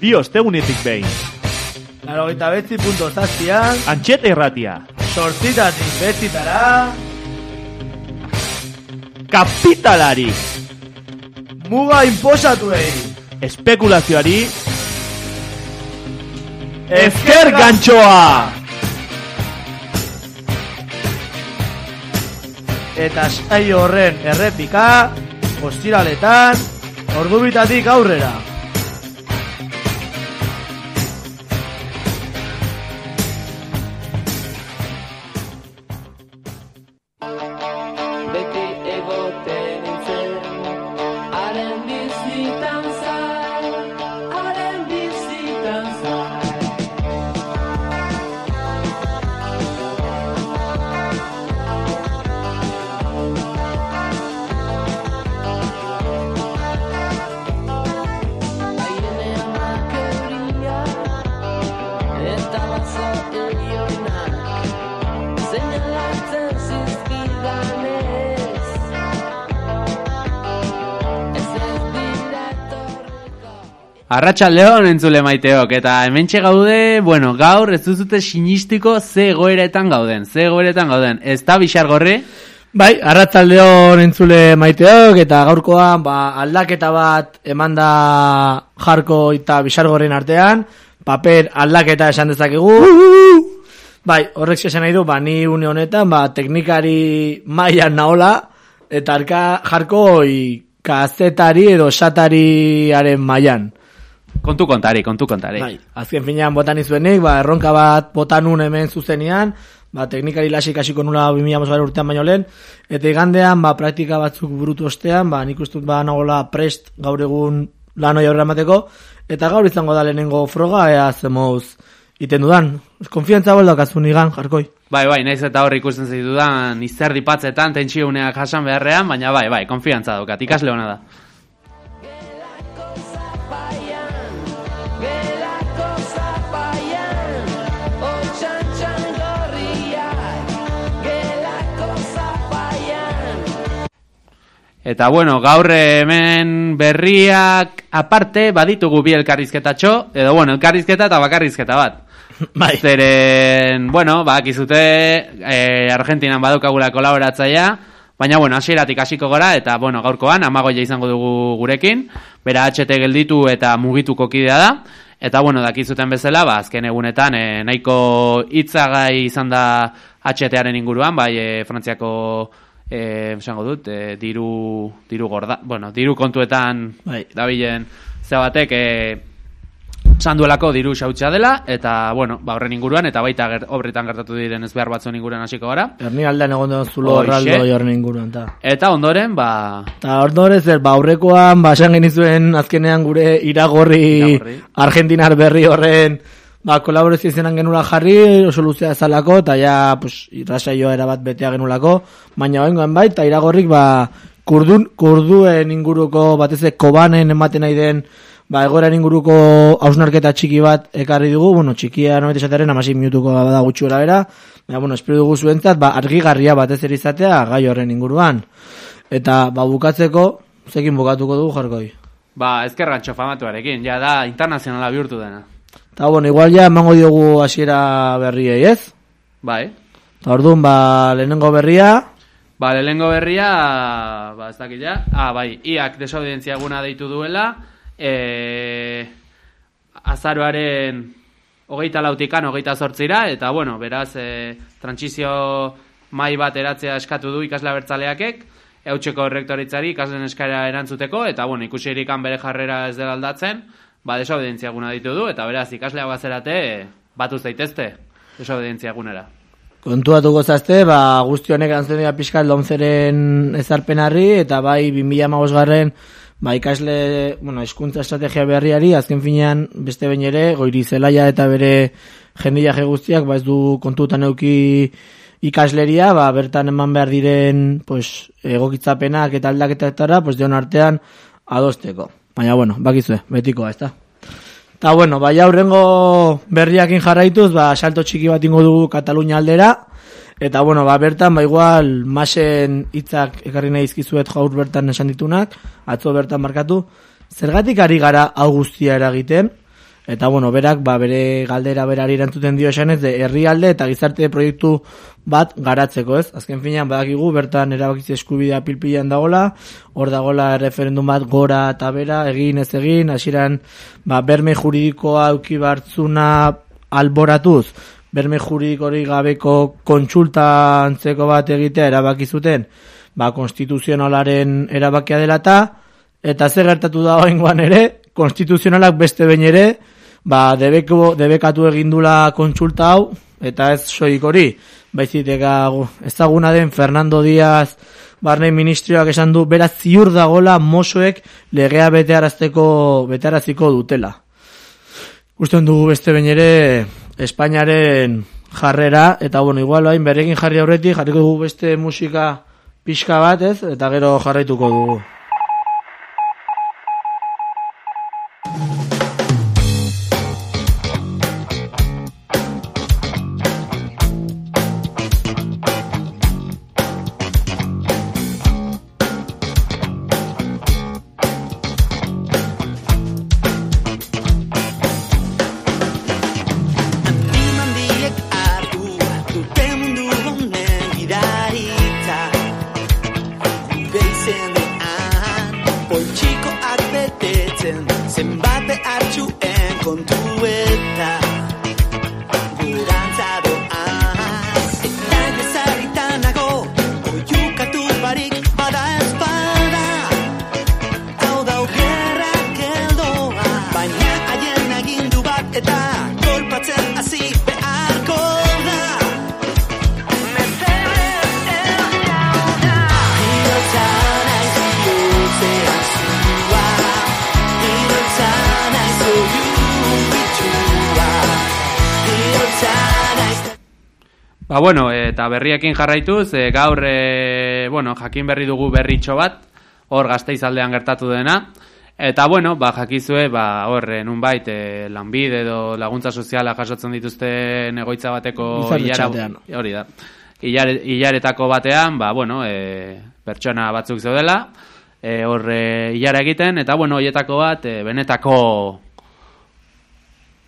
Bi ostegunetik behin. Laro eta betzi punto zazpian, Antxeta irratia. sortzitatik betzitara, Kapitalari. muga inposatuei. Espekulazioari. Ezker gantxoa. Eta saio horren errepika, ostiraletan, ordubitatik aurrera. Arratxaldeon entzule maiteok, eta hementxe gaude, bueno, gaur ez duzute sinistiko ze egoeretan gauden, ze egoeretan gauden, ez da bixar gorri? Bai, arratzaldeon entzule maiteok, eta gaurkoan ba, aldaketa bat eman da jarko eta bisargoren artean, paper aldaketa esan dezakegu. Bai, horrek esan nahi du, ba, ni une honetan, ba, teknikari mailan naola, eta arka jarko kazetari edo satariaren mailan. Kontu kontari, kontu kontari. Bai, azken finean botan izuenik, ba, erronka bat botan un hemen zuzenean, ba, teknikari lasik hasiko nula 2000 urtean baino lehen, eta igandean, ba, praktika batzuk burutu ostean, ba, nik ustut ba, nagola prest gaur egun lan hori aurrera emateko, eta gaur izango da lehenengo froga, ea zemoz iten dudan. Konfiantza boldak azun igan, jarkoi. Bai, bai, naiz eta hor ikusten zitudan izerdi patzetan, tentsiouneak jasan beharrean, baina bai, bai, konfiantza daukat, ikasle hona da. Eta bueno, gaur hemen berriak aparte baditugu bi elkarrizketatxo, edo bueno, elkarrizketa eta bakarrizketa bat. Bai. Zeren, bueno, bakizute eh, Argentinan badukagula kolaboratzaia, baina bueno, hasieratik hasiko gora eta bueno, gaurkoan amagoia izango dugu gurekin, bera HT gelditu eta mugituko kidea da. Eta bueno, dakizuten bezala, ba, azken egunetan eh, nahiko hitzagai izan da HTaren inguruan, bai eh, Frantziako eh, esango dut, eh, diru, diru gorda, bueno, diru kontuetan Bai. dabilen ze batek eh, esan duelako diru xautxa dela, eta, bueno, ba, horren inguruan, eta baita ger, obretan gertatu diren ez behar batzuen inguruan hasiko gara. Erni aldean egon duen zulo horraldo jorren inguruan, ta. Eta ondoren, ba, Eta ordore zer, ba, aurrekoan, ba, esan genizuen azkenean gure iragorri, Iragorri. argentinar berri horren, ba, kolaborazio izenan genula jarri, oso luzea ezalako, eta ja, pues, irrasaioa erabat betea genulako, baina oengoen bai, eta iragorrik, ba, kurdun, kurduen inguruko, batez kobanen ematen nahi den, ba, egoeran inguruko hausnarketa txiki bat ekarri dugu, bueno, txikia nobet esateren, amasi minutuko da gutxi gora bera, baina, bueno, espero dugu zuentzat, ba, argigarria batez ere izatea gai horren inguruan. Eta, ba, bukatzeko, zekin bukatuko dugu jarkoi. ba, ezkerrantxo famatuarekin, ja da internazionala bihurtu dena. Eta, bueno, igual ja emango diogu hasiera berriei, ez? Bai, Eta, orduan, ba, lehenengo berria, Ba, lehenengo berria, ba, ez dakit ja. Ah, bai, iak desaudientzia eguna deitu duela. E, azaroaren hogeita lautikan, hogeita zortzira, eta, bueno, beraz, e, transizio mai bat eratzea eskatu du ikasle abertzaleakek, eutxeko rektoritzari ikaslen eskaera erantzuteko, eta, bueno, ikusi erikan bere jarrera ez dela aldatzen, ba, desaudientzia eguna ditu du, eta beraz, ikasleak bazerate, batuz daitezte, desaudientzia egunera. kontuatuko zazte, ba, guzti honek antzen dira pixkat lomzeren ezarpenarri, eta bai 2008 garren, ba, ikasle, bueno, eskuntza estrategia berriari, azken finean, beste behin ere, goiri zelaia eta bere jendiaje guztiak, ba, ez du kontutan euki ikasleria, ba, bertan eman behar diren, pues, egokitzapenak eta aldaketetara, pues, deon artean adosteko. Baina, bueno, bakizue, betikoa, ez da? Eta, bueno, bai aurrengo berriakin jarraituz, ba, salto txiki bat ingo dugu Katalunia aldera, Eta, bueno, ba, bertan, ba, igual, masen hitzak ekarri nahi izkizuet jaur bertan esan ditunak, atzo bertan markatu, zergatik ari gara hau guztia eragiten, eta, bueno, berak, ba, bere galdera berari erantzuten dio esanez, de herrialde eta gizarte proiektu bat garatzeko, ez? Azken finean, badakigu, bertan erabakitze eskubidea pilpilan dagola, hor dagola referendum bat gora eta bera, egin ez egin, hasieran ba, berme juridikoa auki bartzuna alboratuz, berme juridikori gabeko kontsulta antzeko bat egitea erabaki zuten, ba, konstituzionalaren erabakia dela eta, eta ze gertatu da oengoan ere, konstituzionalak beste behin ere, ba, debeko, debekatu egindula kontsulta hau, eta ez soik hori, baizik ega ezaguna den Fernando Díaz barne ministrioak esan du, beraz ziur dagola mosoek legea betearazteko betearaziko dutela. Gusten dugu beste behin ere Espainiaren jarrera, eta bueno, igual bain berekin jarri aurretik, jarriko dugu beste musika pixka bat, ez? Eta gero jarraituko dugu. Berriekin jarraituz, e, gaur, e, bueno, jakin berri dugu berritxo bat, hor gazteizaldean gertatu dena, eta, bueno, ba, jakizue, ba, hor, e, nunbait, e, lanbide edo laguntza soziala jasotzen dituzten egoitza bateko Gizarte ilara, txatean. hori da, Ilare, ilaretako batean, ba, bueno, e, pertsona batzuk zeudela, e, hor, e, egiten, eta, bueno, hoietako bat, e, benetako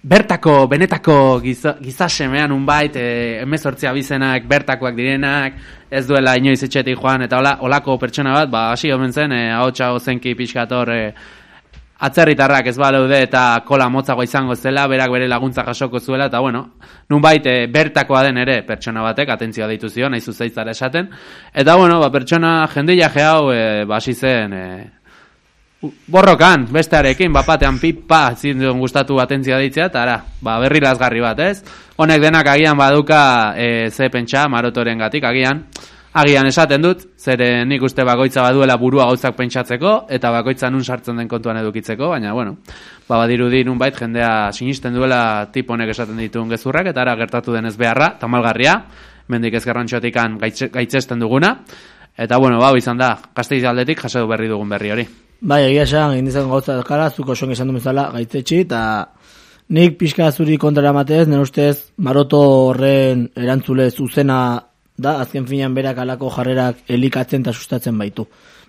bertako, benetako giza, gizasemean unbait, e, emezortzia bizenak, bertakoak direnak, ez duela inoiz etxetik joan, eta hola, olako pertsona bat, ba, hasi omen zen, e, ahotsa ozenki pixkator, e, atzerritarrak ez baleude eta kola motzago izango zela, berak bere laguntza jasoko zuela, eta bueno, nunbait e, bertakoa den ere pertsona batek, atentzioa deitu zion, nahi zuzeitzara esaten, eta bueno, ba, pertsona jendila hau, e, ba, hasi zen, e, borrokan, bestearekin, bapatean pipa, zinduen gustatu atentzia deitzea, eta ara, ba, berri lazgarri bat, ez? Honek denak agian baduka e, ze pentsa, marotoren gatik, agian, agian esaten dut, zeren nik uste bakoitza baduela burua gauzak pentsatzeko, eta bakoitza nun sartzen den kontuan edukitzeko, baina, bueno, ba, badirudi nunbait jendea sinisten duela tip honek esaten dituen gezurrak, eta ara gertatu denez beharra, tamalgarria, mendik ezkerrantxotikan gaitze, gaitzesten duguna, eta, bueno, ba, izan da, gazteiz aldetik jaso du berri dugun berri hori. Bai, egia esan, egin dizan gauza dakara, zuko son esan duen bezala gaitzetxi, eta nik pixka zuri kontra matez, nire ustez, maroto horren erantzule zuzena da, azken finean berak alako jarrerak elikatzen eta sustatzen baitu.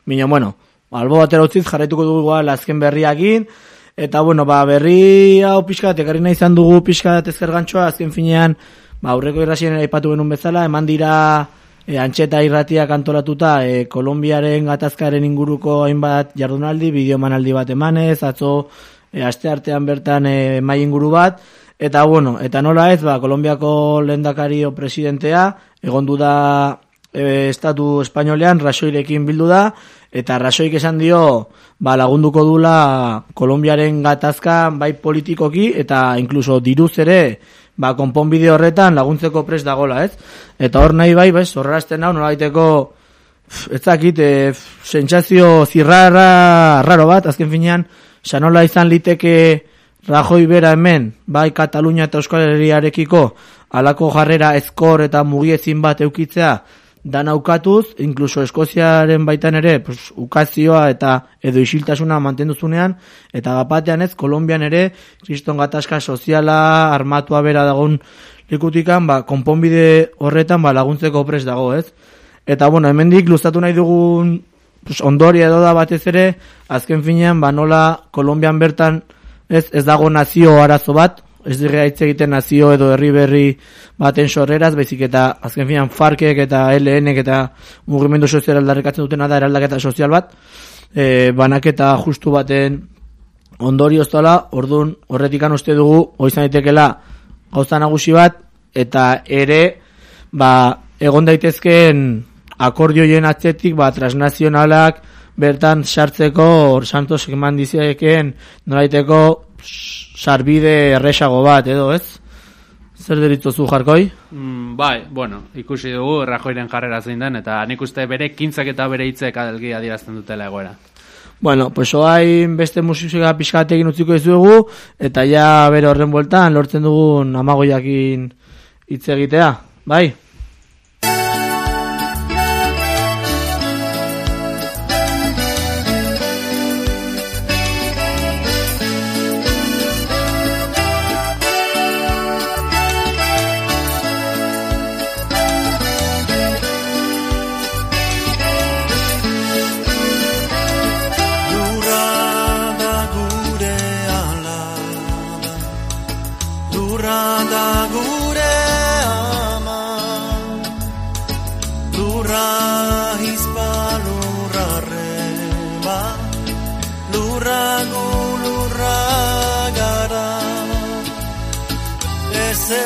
Bina, bueno, albo batera utziz jarraituko dugu igual azken berriakin, eta bueno, ba, berri hau pixka, ekarri nahi izan dugu pixka ezker gantxoa, azken finean, ba, aurreko irrasien aipatu genuen bezala, eman dira e, antxeta irratiak antolatuta e, Kolombiaren gatazkaren inguruko hainbat jardunaldi, bideomanaldi bat emanez, atzo e, aste artean bertan e, mai inguru bat, eta bueno, eta nola ez, ba, Kolombiako lehendakari o presidentea, egondu da e, estatu espainolean, rasoirekin bildu da, eta rasoik esan dio, ba, lagunduko dula Kolombiaren gatazka bai politikoki, eta inkluso diruz ere, ba, konponbide horretan laguntzeko pres dagola, ez? Eta hor nahi bai, bez, horrazten hau, nolabaiteko, pf, ez dakit, e, sentsazio zirrara raro bat, azken finean, sanola izan liteke Rajoi bera hemen, bai Katalunia eta Euskal Herriarekiko, alako jarrera ezkor eta mugiezin bat eukitzea, dan aukatuz, inkluso Eskoziaren baitan ere, pues, ukazioa eta edo isiltasuna mantenduzunean, eta bapatean ez, Kolombian ere, kriston gatazka soziala, armatua bera dagoen likutikan ba, konponbide horretan ba, laguntzeko pres dago, ez? Eta, bueno, hemendik luzatu nahi dugun pues, ondoria edo da batez ere, azken finean, ba, nola Kolombian bertan ez, ez dago nazio arazo bat, ez dira hitz egiten nazio edo herri berri baten sorreraz, baizik eta azken finean Farkek eta LNek eta mugimendu sozial aldarrikatzen dutena da eraldaketa sozial bat, e, banaketa justu baten ondorioz dela, orduan horretikan uste dugu, oizan daitekela gauza nagusi bat, eta ere, ba, egon daitezkeen akordioien atzetik, ba, transnazionalak bertan sartzeko, santos eman diziakeen, nolaiteko sarbide erresago bat, edo ez? Zer deritzozu jarkoi? Mm, bai, bueno, ikusi dugu Rajoyren jarrera zein den, eta nik uste bere kintzak eta bere hitzek adelgi adierazten dutela egoera. Bueno, pues oain beste musika pixkatekin utziko dizuegu, eta ja bere horren bueltan lortzen dugun amagoiakin hitz egitea, bai? Lurra gu lurra gara Eze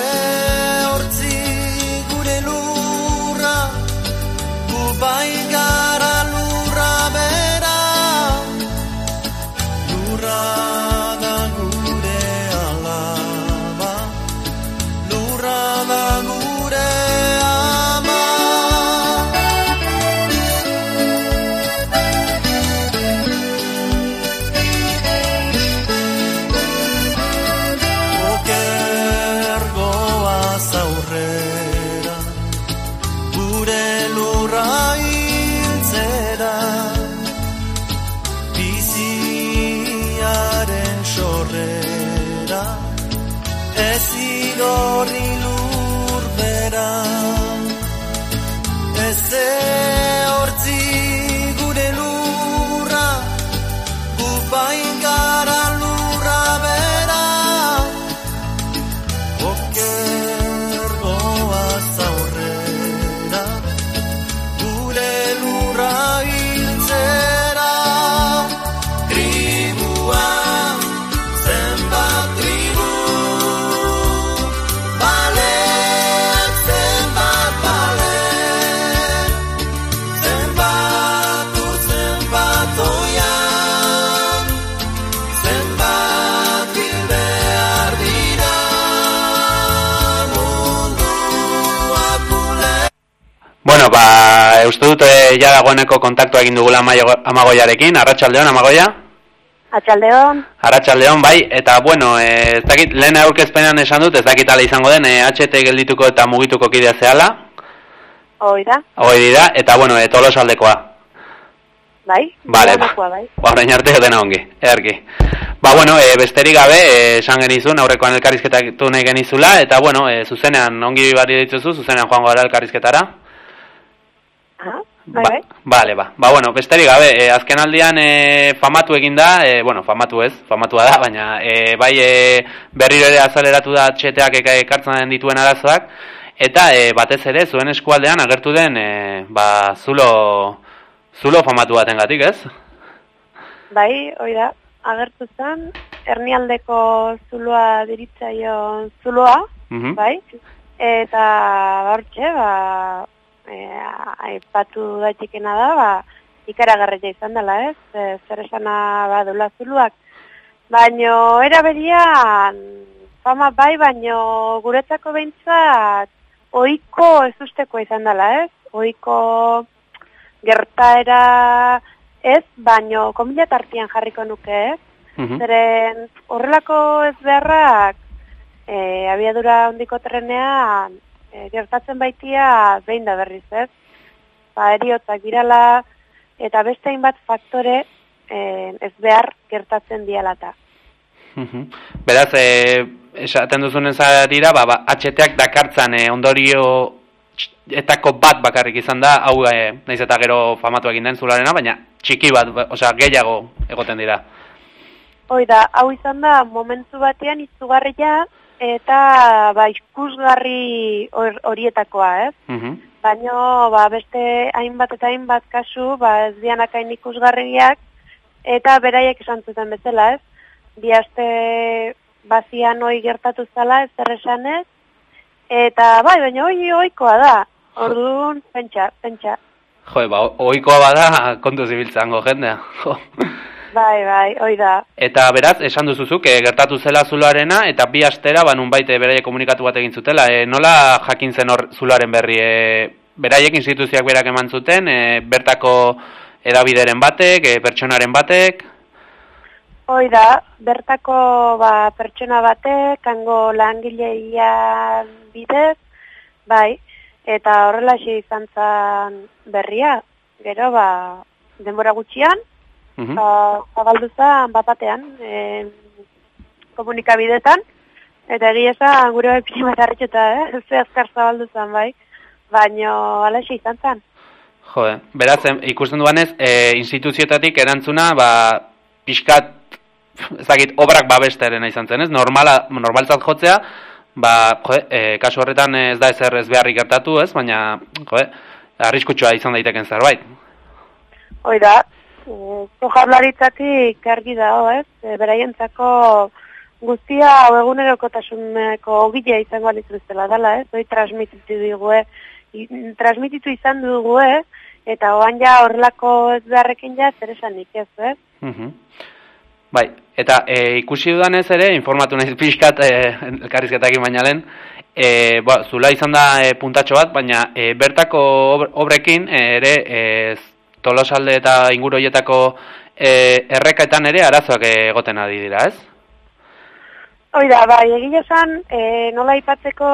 ja dagoeneko kontaktua egin dugula amagoiarekin, arratsaldeon amagoia? Atxaldeon, Arratsaldeon bai, eta bueno, eh, ez dakit, lehen aurkezpenean esan dut, ez dakit ala izango den, eh, HT geldituko eta mugituko kidea zehala, hoi da, hoi dira, eta bueno, eh, tolosaldekoa. bai? Vale, ba. Bai. Ba, orain arte dena ongi, earki. Ba, bueno, e, besterik gabe, e, esan genizun, aurrekoan elkarrizketatu nahi genizula, eta bueno, e, zuzenean, ongi bari dituzu, zuzenean joango gara elkarrizketara. Aha, bai, bai. Bale, ba. Ba, bueno, besterik gabe, e, azken aldian e, famatu egin da, e, bueno, famatu ez, famatua da, baina e, bai e, berriro ere azaleratu da txeteak eka ekartzen dituen arazoak, eta e, batez ere, zuen eskualdean agertu den, e, ba, zulo, zulo famatu batengatik, ez? Bai, hoi da, agertu zen, hernialdeko zuloa diritzaion zuloa, Mhm. bai? Eta hortxe, ba, e, aipatu daitekena da, ba, ikaragarria izan dela, ez? E, zer esana badula zuluak. Baino, era berian, fama bai, baino guretzako behintzat, oiko ez usteko izan dela, ez? Oiko gertaera ez, baino komila tartian jarriko nuke, ez? Mhm. Zeren horrelako ez beharrak e, abiadura handiko trenean e, gertatzen baitia behin da berriz, ez? Ba, eriotzak dirala eta beste hainbat faktore e, ez behar gertatzen dialata. Mhm. Beraz, e, esaten duzunen zarira, ba, ba, HT-ak dakartzan e, ondorio etako bat bakarrik izan da, hau e, naiz eta gero famatu egin den zularena, baina txiki bat, ba- osea, gehiago egoten dira. Hoi da, hau izan da momentu batean izugarria eta ba, ikusgarri hor- horietakoa, ez? Mhm. Baino, ba, beste hainbat eta hainbat kasu, ba, ez dianak hain ikusgarriak, eta beraiek esan zuten bezala, ez? Bi aste bazian hoi gertatu zala, ez erresanez, eta bai, baina hoi oikoa da. Orduan, pentsa, pentsa. Jo, ba, ohikoa bada kontu zibiltzango jendea. Jo. Bai, bai, hoi da. Eta beraz, esan duzuzuk, e, gertatu zela zuloarena, eta bi astera, ba, nunbait e, beraiek komunikatu bat egin zutela. E, nola jakin zen hor zuloaren berri? E, beraiek instituziak berak eman zuten, e, bertako edabideren batek, e, pertsonaren batek, Hoi da, bertako ba, pertsona batek, hango langileia bidez, bai, eta horrela izan zen berria. Gero, ba, denbora gutxian, Mhm. ba, zabaldu zen bapatean, e, komunikabidetan, eta egia esan gure pila bat harritxeta, eh? Ze azkar zabaldu zen, bai. Baino, alaxe izan zen. Jo, eh, beraz, ikusten duanez, e, instituzioetatik erantzuna, ba, pixkat, ez dakit, obrak babesterena izan zen, ez? Normala, normaltzat jotzea, ba, jo, e, kasu horretan ez da ezer ez beharrik gertatu, ez? Baina, jo, arriskutsua izan daiteken zerbait. Hoi da, e, jaurlaritzatik argi dago, ez? E, beraientzako guztia egunerokotasuneko ogilea izango alizu bezala dela, ez? Hoi transmititu dugu, i- transmititu izan dugu, eta oan ja horrelako ez beharrekin ja zer esanik, ez, ez? Mhm. Bai, eta e, ikusi dudanez ere, informatu naiz pixkat e, elkarrizketak baina lehen, e, ba, zula izan da e, puntatxo bat, baina e, bertako ob- obrekin e, ere e, tolosalde eta inguru horietako e, errekaetan ere arazoak egoten ari dira, ez? Hoi da, bai, egia esan, e, nola ipatzeko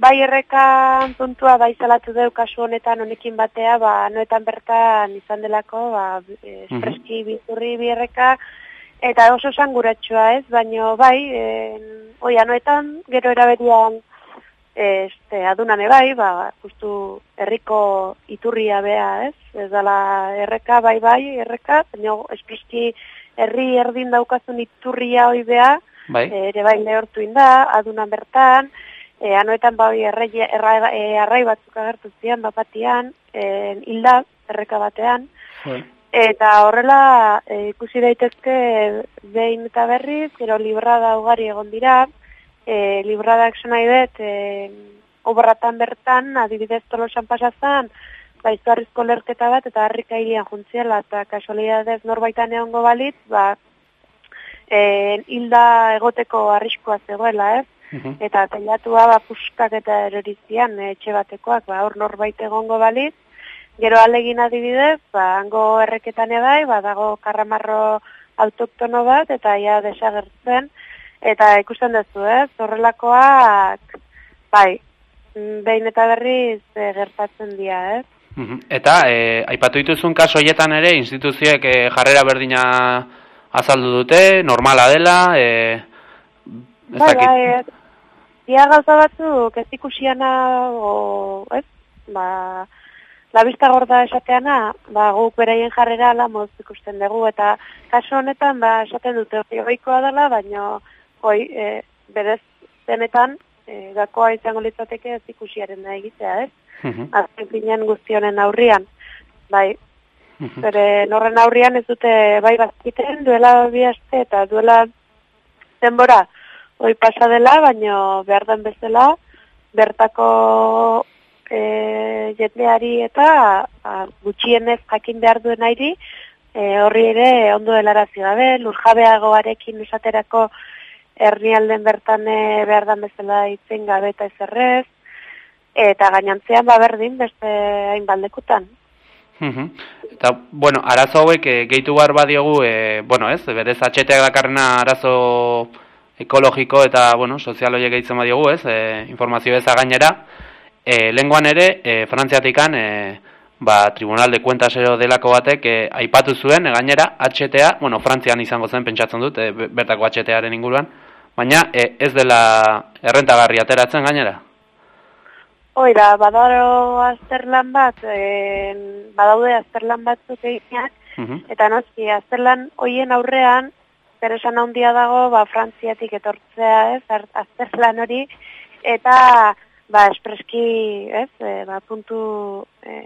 bai errekan puntua bai salatu deu kasu honetan honekin batea, ba, noetan bertan izan delako, ba, espreski bizurri bi erreka, eta oso sanguratsua ez, baino bai, e, oi, anoetan, gero eraberian, este, adunane bai, ba, justu herriko iturria bea, ez? Ez dala erreka, bai, bai, erreka, baina espreski herri erdin daukazun iturria hoi bea, Bai? e, ere bai lehortu inda, adunan bertan, e, anoetan bai errai, errai, e, arrai batzuk agertu zian, bapatian, e, hilda, erreka batean, eta horrela e, ikusi daitezke behin eta berriz, gero librada ugari egon dira, e, libradak esan nahi dut, e, obratan bertan, adibidez tolosan pasazan, ba, izugarrizko lerketa bat, eta harrika hirian juntziela, eta kasualidadez norbaitan egongo balitz, ba, e, hilda egoteko arriskua zegoela, ez? Mhm. Eta teilatua ba, puskak eta erorizian e, etxe batekoak, ba, hor norbait egongo balitz, Gero alegin adibidez, ba, hango erreketan bai, ba, dago karramarro autoktono bat, eta ja desagertzen, eta ikusten duzu, ez, horrelakoak, bai, behin eta berriz e, gertatzen dira, ez? Mhm. Eta, e, aipatu dituzun kaso horietan ere, instituzioek e, jarrera berdina azaldu dute, normala dela, e, ez Bai, dakit. bai. Ia gauza batzuk ez ikusiana, o, ez, ba, la vista gorda esateana, ba, guk beraien jarrera ala moz ikusten dugu, eta kasu honetan, ba, esaten dute hori ohikoa dela, baina, hoi, e, berez denetan, e, gakoa izango litzateke ez ikusiaren da egitea, ez? Mhm. Azken finean guztionen aurrian, bai, Mhm. Zeren horren aurrian ez dute bai bazkiten duela bi aste eta duela denbora hoi pasa dela, baino behar den bezala bertako e, jendeari eta a, gutxienez jakin behar duen airi e, horri ere ondo helarazi gabe, lurjabeagoarekin esaterako hernialden bertan e, behar den bezala itzen gabe eta ezerrez, eta gainantzean ba berdin beste hainbaldekutan. Mhm. Eta, bueno, arazo hauek e, gehitu behar badiogu, e, bueno, ez, berez atxeteak dakarrena arazo ekologiko eta, bueno, sozial horiek gehitzen badiogu, ez, e, informazio eza gainera, e, lenguan ere, e, frantziatikan, e, ba, Tribunal de Cuentasero delako batek e, aipatu zuen, e, gainera, HTA, bueno, Frantzian izango zen pentsatzen dut, e, be- bertako HTaren inguruan, baina e, ez dela errentagarri ateratzen gainera. Oira, badaro azterlan bat, en, badaude azterlan batzuk eginak, Mhm. eta noski, azterlan hoien aurrean, zer esan handia dago, ba, Frantziatik etortzea, ez, azterlan hori, eta, ba, espreski, ez, e, ba, puntu, e,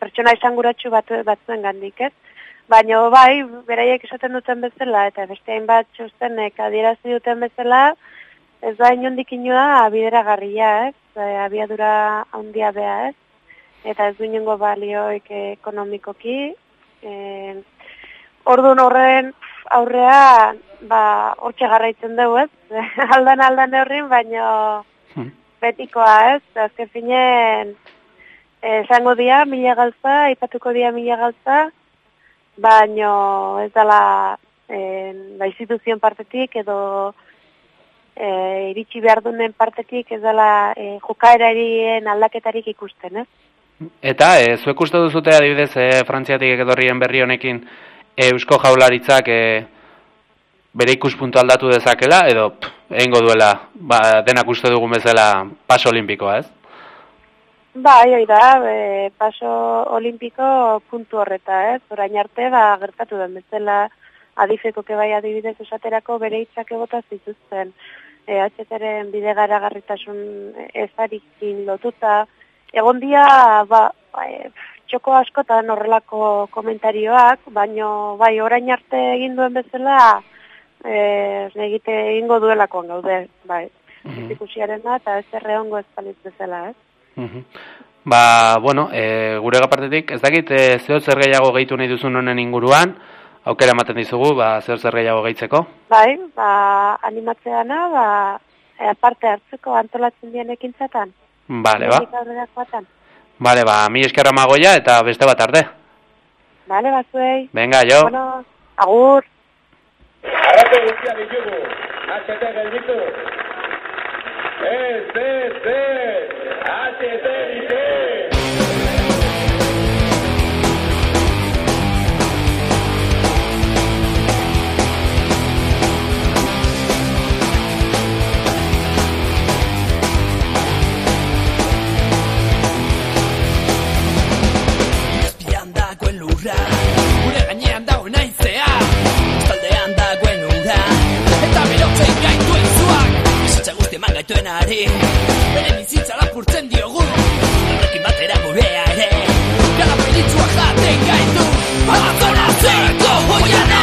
pertsona esanguratsu bat, batzuen gandik, ez? Baina, bai, beraiek esaten duten bezala, eta beste hainbat txostenek adierazi duten bezala, ez da inondik inoa bideragarria, ez? Abiadura handia bea, ez? Eta ez du inongo balioik ekonomikoki. E, Orduan horren aurrea, ba, hortxe garraitzen dugu, ez? aldan aldan horrin, baino Hmm. betikoa, ez? Azken finen, eh, esango dia mila gauza, aipatuko dia mila gauza, baino ez dela eh, ba, instituzioen partetik edo eh, iritsi behar dunen partetik ez dela eh, jokaerarien aldaketarik ikusten, ez? Eta, e, zuek uste duzute adibidez e, Frantziatik etorrien berri honekin e, Eusko Jaularitzak e, bere ikuspuntu aldatu dezakela, edo pff, egingo duela ba, denak uste dugun bezala paso olimpikoa, ez? Bai, hoi da, e, paso olimpiko puntu horreta, ez? Orain arte, ba, gertatu den bezala adifeko bai adibidez esaterako bere hitzak egota zituzten. E, HTren bidegaragarritasun ezarikin lotuta. Egon dia, ba, e, txoko askotan horrelako komentarioak, baino bai, orain arte egin duen bezala, e, egite egingo duelakoan gaude, bai. Mhm. Ikusiaren da, eta ez erre hongo ez bezala, ez? Mhm. Ba, bueno, e, gure partetik, ez dakit, e, zeo zer gehiago gehitu nahi duzun honen inguruan, aukera ematen dizugu, ba, zeo zer gehiago gehitzeko. Bai, ba, animatzeana, ba, e, parte hartzeko antolatzen dien ekintzatan. Bale, ba. Bale, ba, mi eskerra magoia eta beste bat arte. Bale, bazuei. Venga, jo. Bueno, agur. Arratu guztia ditugu. HT gelditu. Ez, ez, eman gaituen ari Bere bizitza lapurtzen diogu. Horrekin batera gurea ere. Gala peritzua jaten gaitu. Palazona zeko hoiana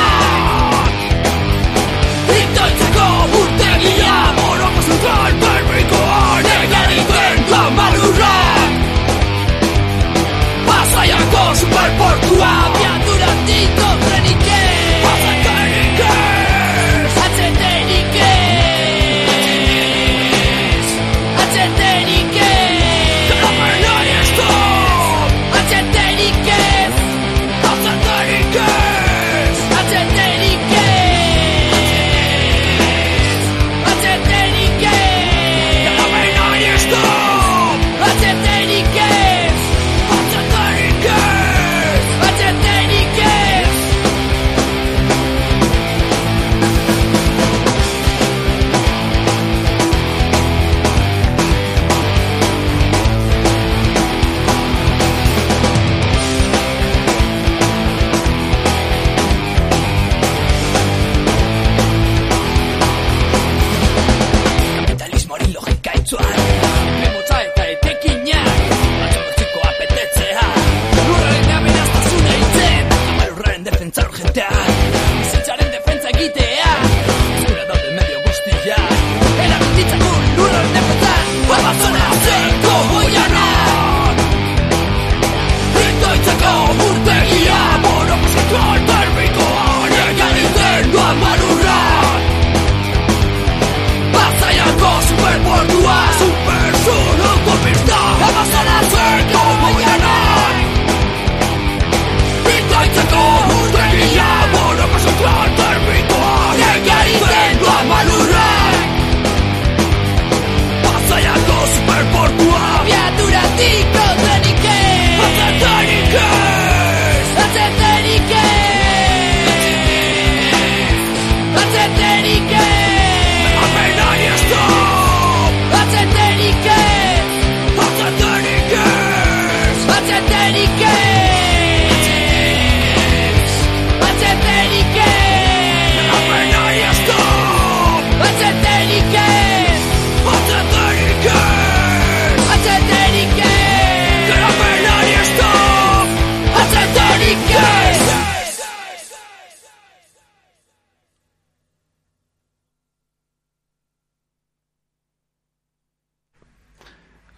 Hintoitzeko urtegia. Moroko zutan berbikoa Negarituen kamarurrak Pasaiako superportuak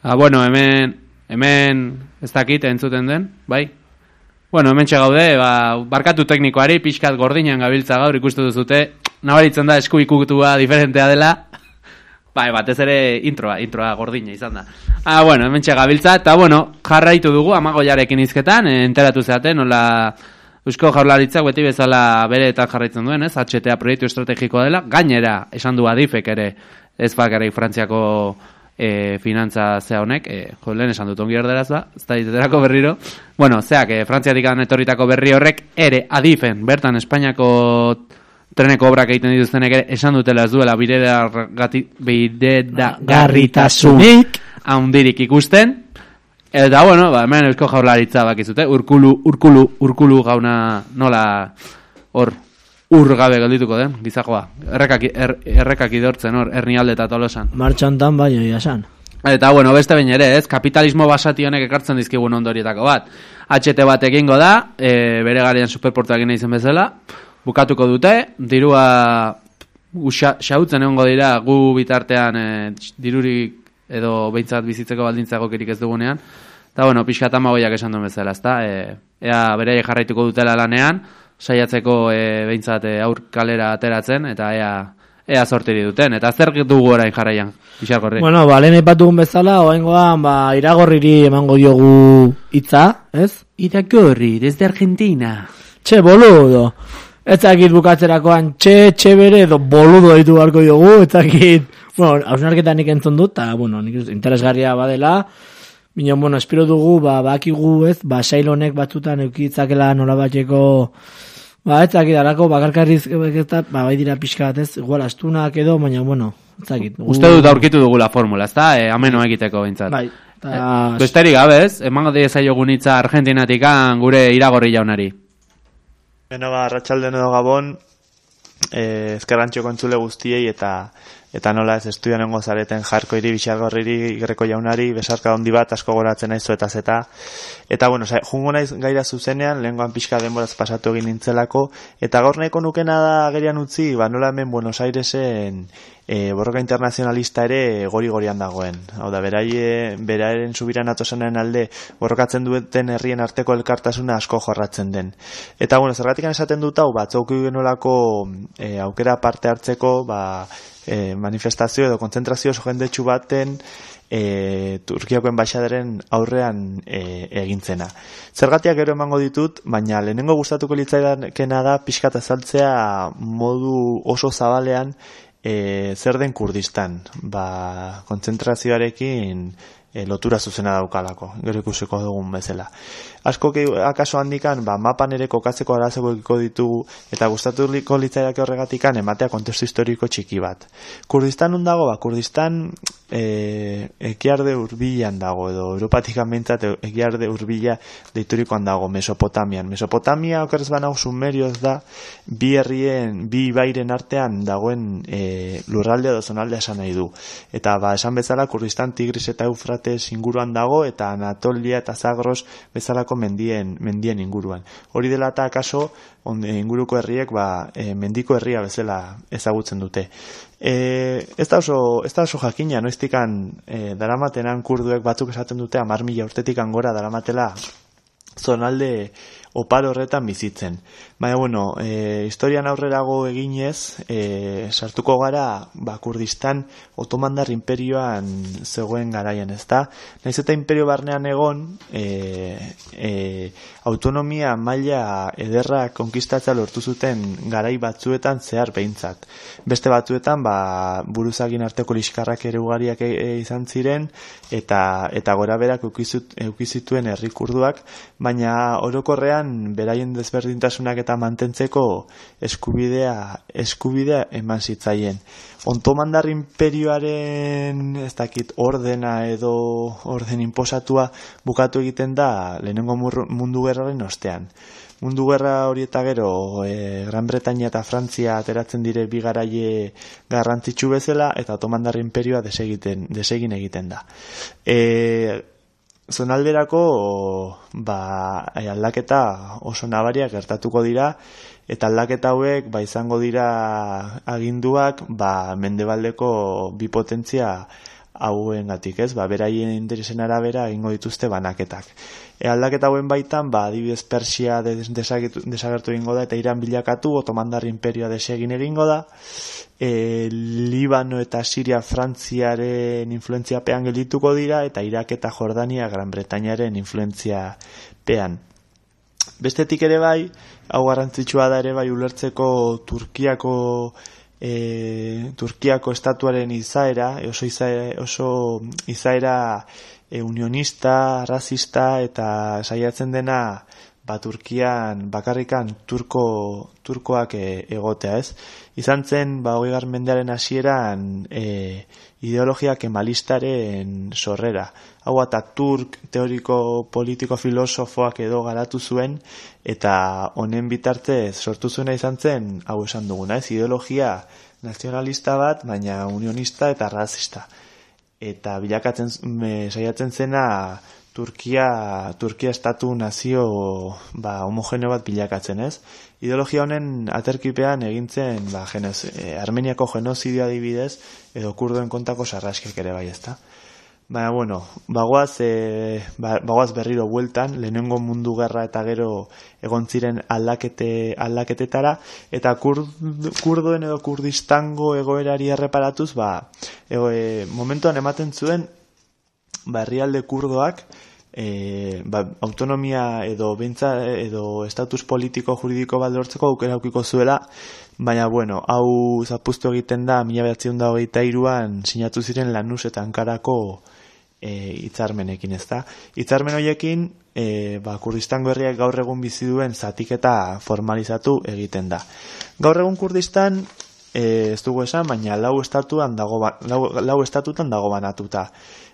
Ah, bueno, hemen, hemen ez dakit entzuten den, bai? Bueno, hemen gaude, ba, barkatu teknikoari, pixkat gordinan gabiltza gaur ikustu duzute, nabaritzen da esku ikutua diferentea dela, bai, batez ere introa, introa gordina izan da. Ah, bueno, hemen gabiltza, eta bueno, jarraitu dugu, amagoiarekin izketan, eh, enteratu zeaten, nola Eusko Jaurlaritzak beti bezala bere eta jarraitzen duen, ez? HTA proiektu estrategikoa dela, gainera, esan du adifek ere, ez bakarrik Frantziako e, finantza zea honek, e, jo, lehen esan dut ongi erderaz ba, ez da diterako berriro. Bueno, zeak, e, Frantziatik etorritako berri horrek, ere adifen, bertan Espainiako treneko obrak egiten dituztenek ere, esan dutela ez duela bidegarritasunik haundirik ikusten, Eta bueno, ba, hemen eusko jaurlaritza bakizute, urkulu, urkulu, urkulu gauna nola hor ur gabe geldituko den, gizakoa. Errekak, er, errekak idortzen hor, ernialde eta tolosan. Martxantan bai, oia esan. Eta bueno, beste behin ere, ez, kapitalismo basati honek ekartzen dizkigun ondorietako bat. HT bat egingo da, e, bere garian superportu egin izen bezala, bukatuko dute, dirua usa, xautzen egongo dira gu bitartean e, dirurik edo behintzat bizitzeko baldintza egokirik ez dugunean. Eta bueno, pixka tamagoiak esan duen bezala, ezta? E, ea bere jarraituko dutela lanean, saiatzeko e, behintzat e, aur kalera ateratzen, eta ea ea sortiri duten, eta zer dugu orain jarraian, pixarkorri? Bueno, ba, lehen aipatugun bezala, oengoan, ba, iragorriri emango diogu hitza, ez? Iragorri, desde Argentina. Txe, boludo. Ez dakit bukatzerakoan, txe, txe bere, edo boludo ditu beharko diogu, ez dakit, bueno, hausnarketan nik entzun dut, eta, bueno, nik interesgarria badela, Bino, bueno, espero dugu, ba, bakigu ez, ba, sail honek batzutan eukitzakela nola batxeko, ba, ez dakit, alako, bakarkarriz, ba, bai dira pixka bat ez, igual astunak edo, baina, bueno, ez dakit. gu- Uste dut aurkitu dugula formula, ezta? E, ameno egiteko behintzat. Bai, eta, E, besterik gabe, ez? Emango diezaiogun hitza Argentinatikan gure iragorri jaunari. Beno, ba, arratsaldean edo gabon, eh, ezkerrantxo kontzule guztiei eta eta nola ez estudian ongo zareten jarko iri, bixargorriri, greko jaunari, besarka handi bat asko goratzen naiz eta zeta. Eta, bueno, sa, jungo naiz gaira zuzenean, lehengoan pixka denboraz pasatu egin nintzelako, eta gaur nahiko nukena da agerian utzi, ba, nola hemen Buenos Airesen e, borroka internazionalista ere gori-gorian dagoen. Hau da, beraie, beraren subiran atosanen alde borrokatzen duten herrien arteko elkartasuna asko jorratzen den. Eta, bueno, zergatik esaten dut hau, batzauki genolako e, aukera parte hartzeko, ba, e, manifestazio edo kontzentrazio jendetsu baten e, Turkiako enbaixadaren aurrean e, egintzena. Zergatiak gero emango ditut, baina lehenengo gustatuko litzaidakena da pixkat azaltzea modu oso zabalean e, zer den Kurdistan. Ba, kontzentrazioarekin e, lotura zuzena daukalako, gero ikusiko dugun bezala. Asko akaso handikan, ba, mapan ere kokatzeko arazoko ditugu, eta gustatuko litzaidake horregatikan ematea kontestu historiko txiki bat. Kurdistan nun dago, ba, Kurdistan e, ekiarde urbilan dago, edo Europatik amentzat ekiarde urbila deiturikoan dago, Mesopotamian. Mesopotamia, okerrez banau, sumerioz da, bi herrien, bi ibairen artean dagoen e, lurralde edo zonaldea esan nahi du. Eta, ba, esan bezala, Kurdistan, Tigris eta Eufrates inguruan dago, eta Anatolia eta Zagros bezalako mendien, mendien inguruan. Hori dela eta akaso, onde inguruko herriek ba, e, mendiko herria bezala ezagutzen dute. E, ez, da oso, ez da oso jakina, noiztikan e, daramatenan kurduek batzuk esaten dute amar mila urtetik angora daramatela zonalde opar horretan bizitzen. Baina, bueno, e, historian aurrerago eginez, e, sartuko gara, ba, Kurdistan otomandar imperioan zegoen garaian, ez da? Naiz eta imperio barnean egon, e, e, autonomia maila ederra konkistatza lortu zuten garai batzuetan zehar behintzat. Beste batzuetan, ba, buruzagin arteko liskarrak ere ugariak e, e, izan ziren, eta, eta gora berak eukizituen herri kurduak, baina orokorrean beraien desberdintasunak eta mantentzeko eskubidea eskubidea eman zitzaien. Ontomandar imperioaren ez dakit ordena edo orden inposatua bukatu egiten da lehenengo mundu gerraren ostean. Mundu gerra hori eta gero e, Gran Bretaña eta Frantzia ateratzen dire bi garaie garrantzitsu bezala eta Otomandar imperioa desegiten, desegin egiten da. E, zonalderako ba, aldaketa oso nabaria gertatuko dira eta aldaketa hauek ba, izango dira aginduak ba, mendebaldeko bipotentzia hauengatik, ez? Ba, beraien interesen arabera egingo dituzte banaketak. E, aldaketa hauen baitan, ba, adibidez Persia des- desagertu, desagertu egingo da eta Iran bilakatu, Otomandar imperioa desegin egingo da, e, Libano eta Siria Frantziaren influentziapean geldituko dira eta Irak eta Jordania Gran Bretainaren influentziapean. Bestetik ere bai, hau garrantzitsua da ere bai ulertzeko Turkiako e, Turkiako estatuaren izaera, oso izaera, oso izaera e, unionista, rasista eta saiatzen dena ba Turkian bakarrikan turko turkoak e, egotea, ez? Izan zen ba 20. mendearen hasieran e, ideologia kemalistaren sorrera. Hau eta turk teoriko politiko filosofoak edo garatu zuen eta honen bitartez sortu zuena izan zen hau esan duguna, ez? Ideologia nazionalista bat, baina unionista eta rasista eta bilakatzen me, saiatzen zena Turkia, Turkia estatu nazio ba, homogeneo bat bilakatzen, ez? Ideologia honen aterkipean egintzen ba, genoz, e, Armeniako genozidio adibidez edo kurdoen kontako sarraskek ere bai, ezta? Baina, bueno, bagoaz, e, ba, bagoaz berriro bueltan, lehenengo mundu gerra eta gero egon ziren aldakete, aldaketetara, eta kurd, kurdoen edo kurdistango egoerari erreparatuz, ba, e, momentuan ematen zuen, ba, herrialde kurdoak, e, ba, autonomia edo bentza edo estatus politiko juridiko bat lortzeko aukera aukiko zuela, baina bueno, hau zapustu egiten da mila behatzion da hogeita iruan sinatu ziren lanus eta ankarako e, hitzarmenekin ez da. Hitzarmen horiekin e, ba, Kurdistango herriak gaur egun bizi duen zatiketa formalizatu egiten da. Gaur egun Kurdistan e, ez dugu esan, baina lau estatuan dago ba- lau, lau estatutan dago banatuta.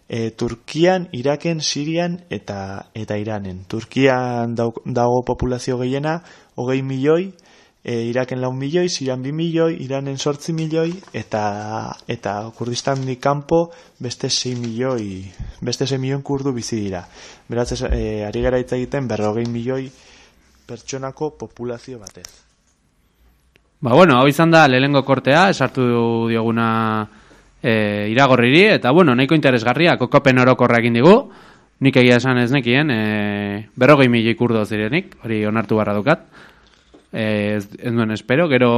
E, Turkian, Iraken, Sirian eta eta Iranen. Turkian dago, populazio gehiena, hogei milioi, e, Iraken lau milioi, Sirian bi milioi, Iranen sortzi milioi, eta eta Kurdistan kanpo beste 6 milioi, beste 6 milioi kurdu bizi dira. Beraz, e, ari gara hitz egiten berrogei milioi pertsonako populazio batez. Ba, bueno, hau izan da lehengo kortea, esartu dioguna e, iragorriri, eta bueno, nahiko interesgarria, kokopen orokorra egin digu, nik egia esan ez nekien, e, berrogei mili kurdo zirenik, hori onartu barra dukat, e, ez, ez duen espero, gero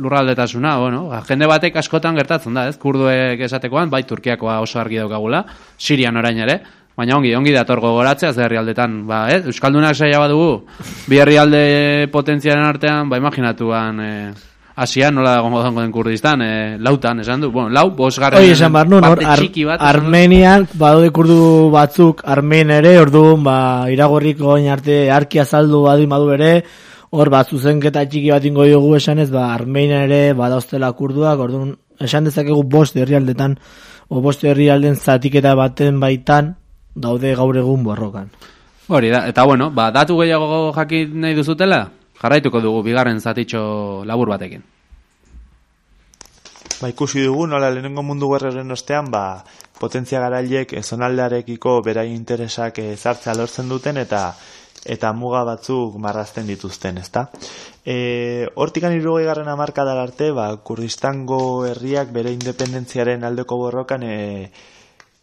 lurraldetasuna, bueno, ba, jende batek askotan gertatzen da, ez, kurduek esatekoan, bai Turkiakoa oso argi daukagula, Sirian orain ere, baina ongi, ongi dator gogoratzea, ze herrialdetan, ba, ez, Euskaldunak saia badugu, bi herrialde potentziaren artean, ba, imaginatuan, e, Asian nola dago dago den Kurdistan, e, lautan, esan du, bueno, lau, bosgarren Hoi esan behar nun, parte ar, txiki bat. Armenian, badaude kurdu batzuk, Armen ere, orduan, ba, iragorriko oin arte, arki azaldu badu badu ere, hor, ba, zuzenketa txiki bat ingo diogu esanez, ba, Armenian ere, badauztela kurduak, orduan, esan dezakegu bost herrialdetan, o bost herrialden zatiketa baten baitan, daude gaur egun borrokan. Hori da, eta bueno, ba, datu gehiago jakin nahi duzutela, jarraituko dugu bigarren zatitxo labur batekin. Ba, ikusi dugu, nola lehenengo mundu gerraren ostean, ba, potentzia garailek zonaldearekiko berai interesak ezartzea lortzen duten eta eta muga batzuk marrazten dituzten, ezta? E, hortikan irugei garren amarkadar arte, ba, Kurdistango herriak bere independentziaren aldeko borrokan e,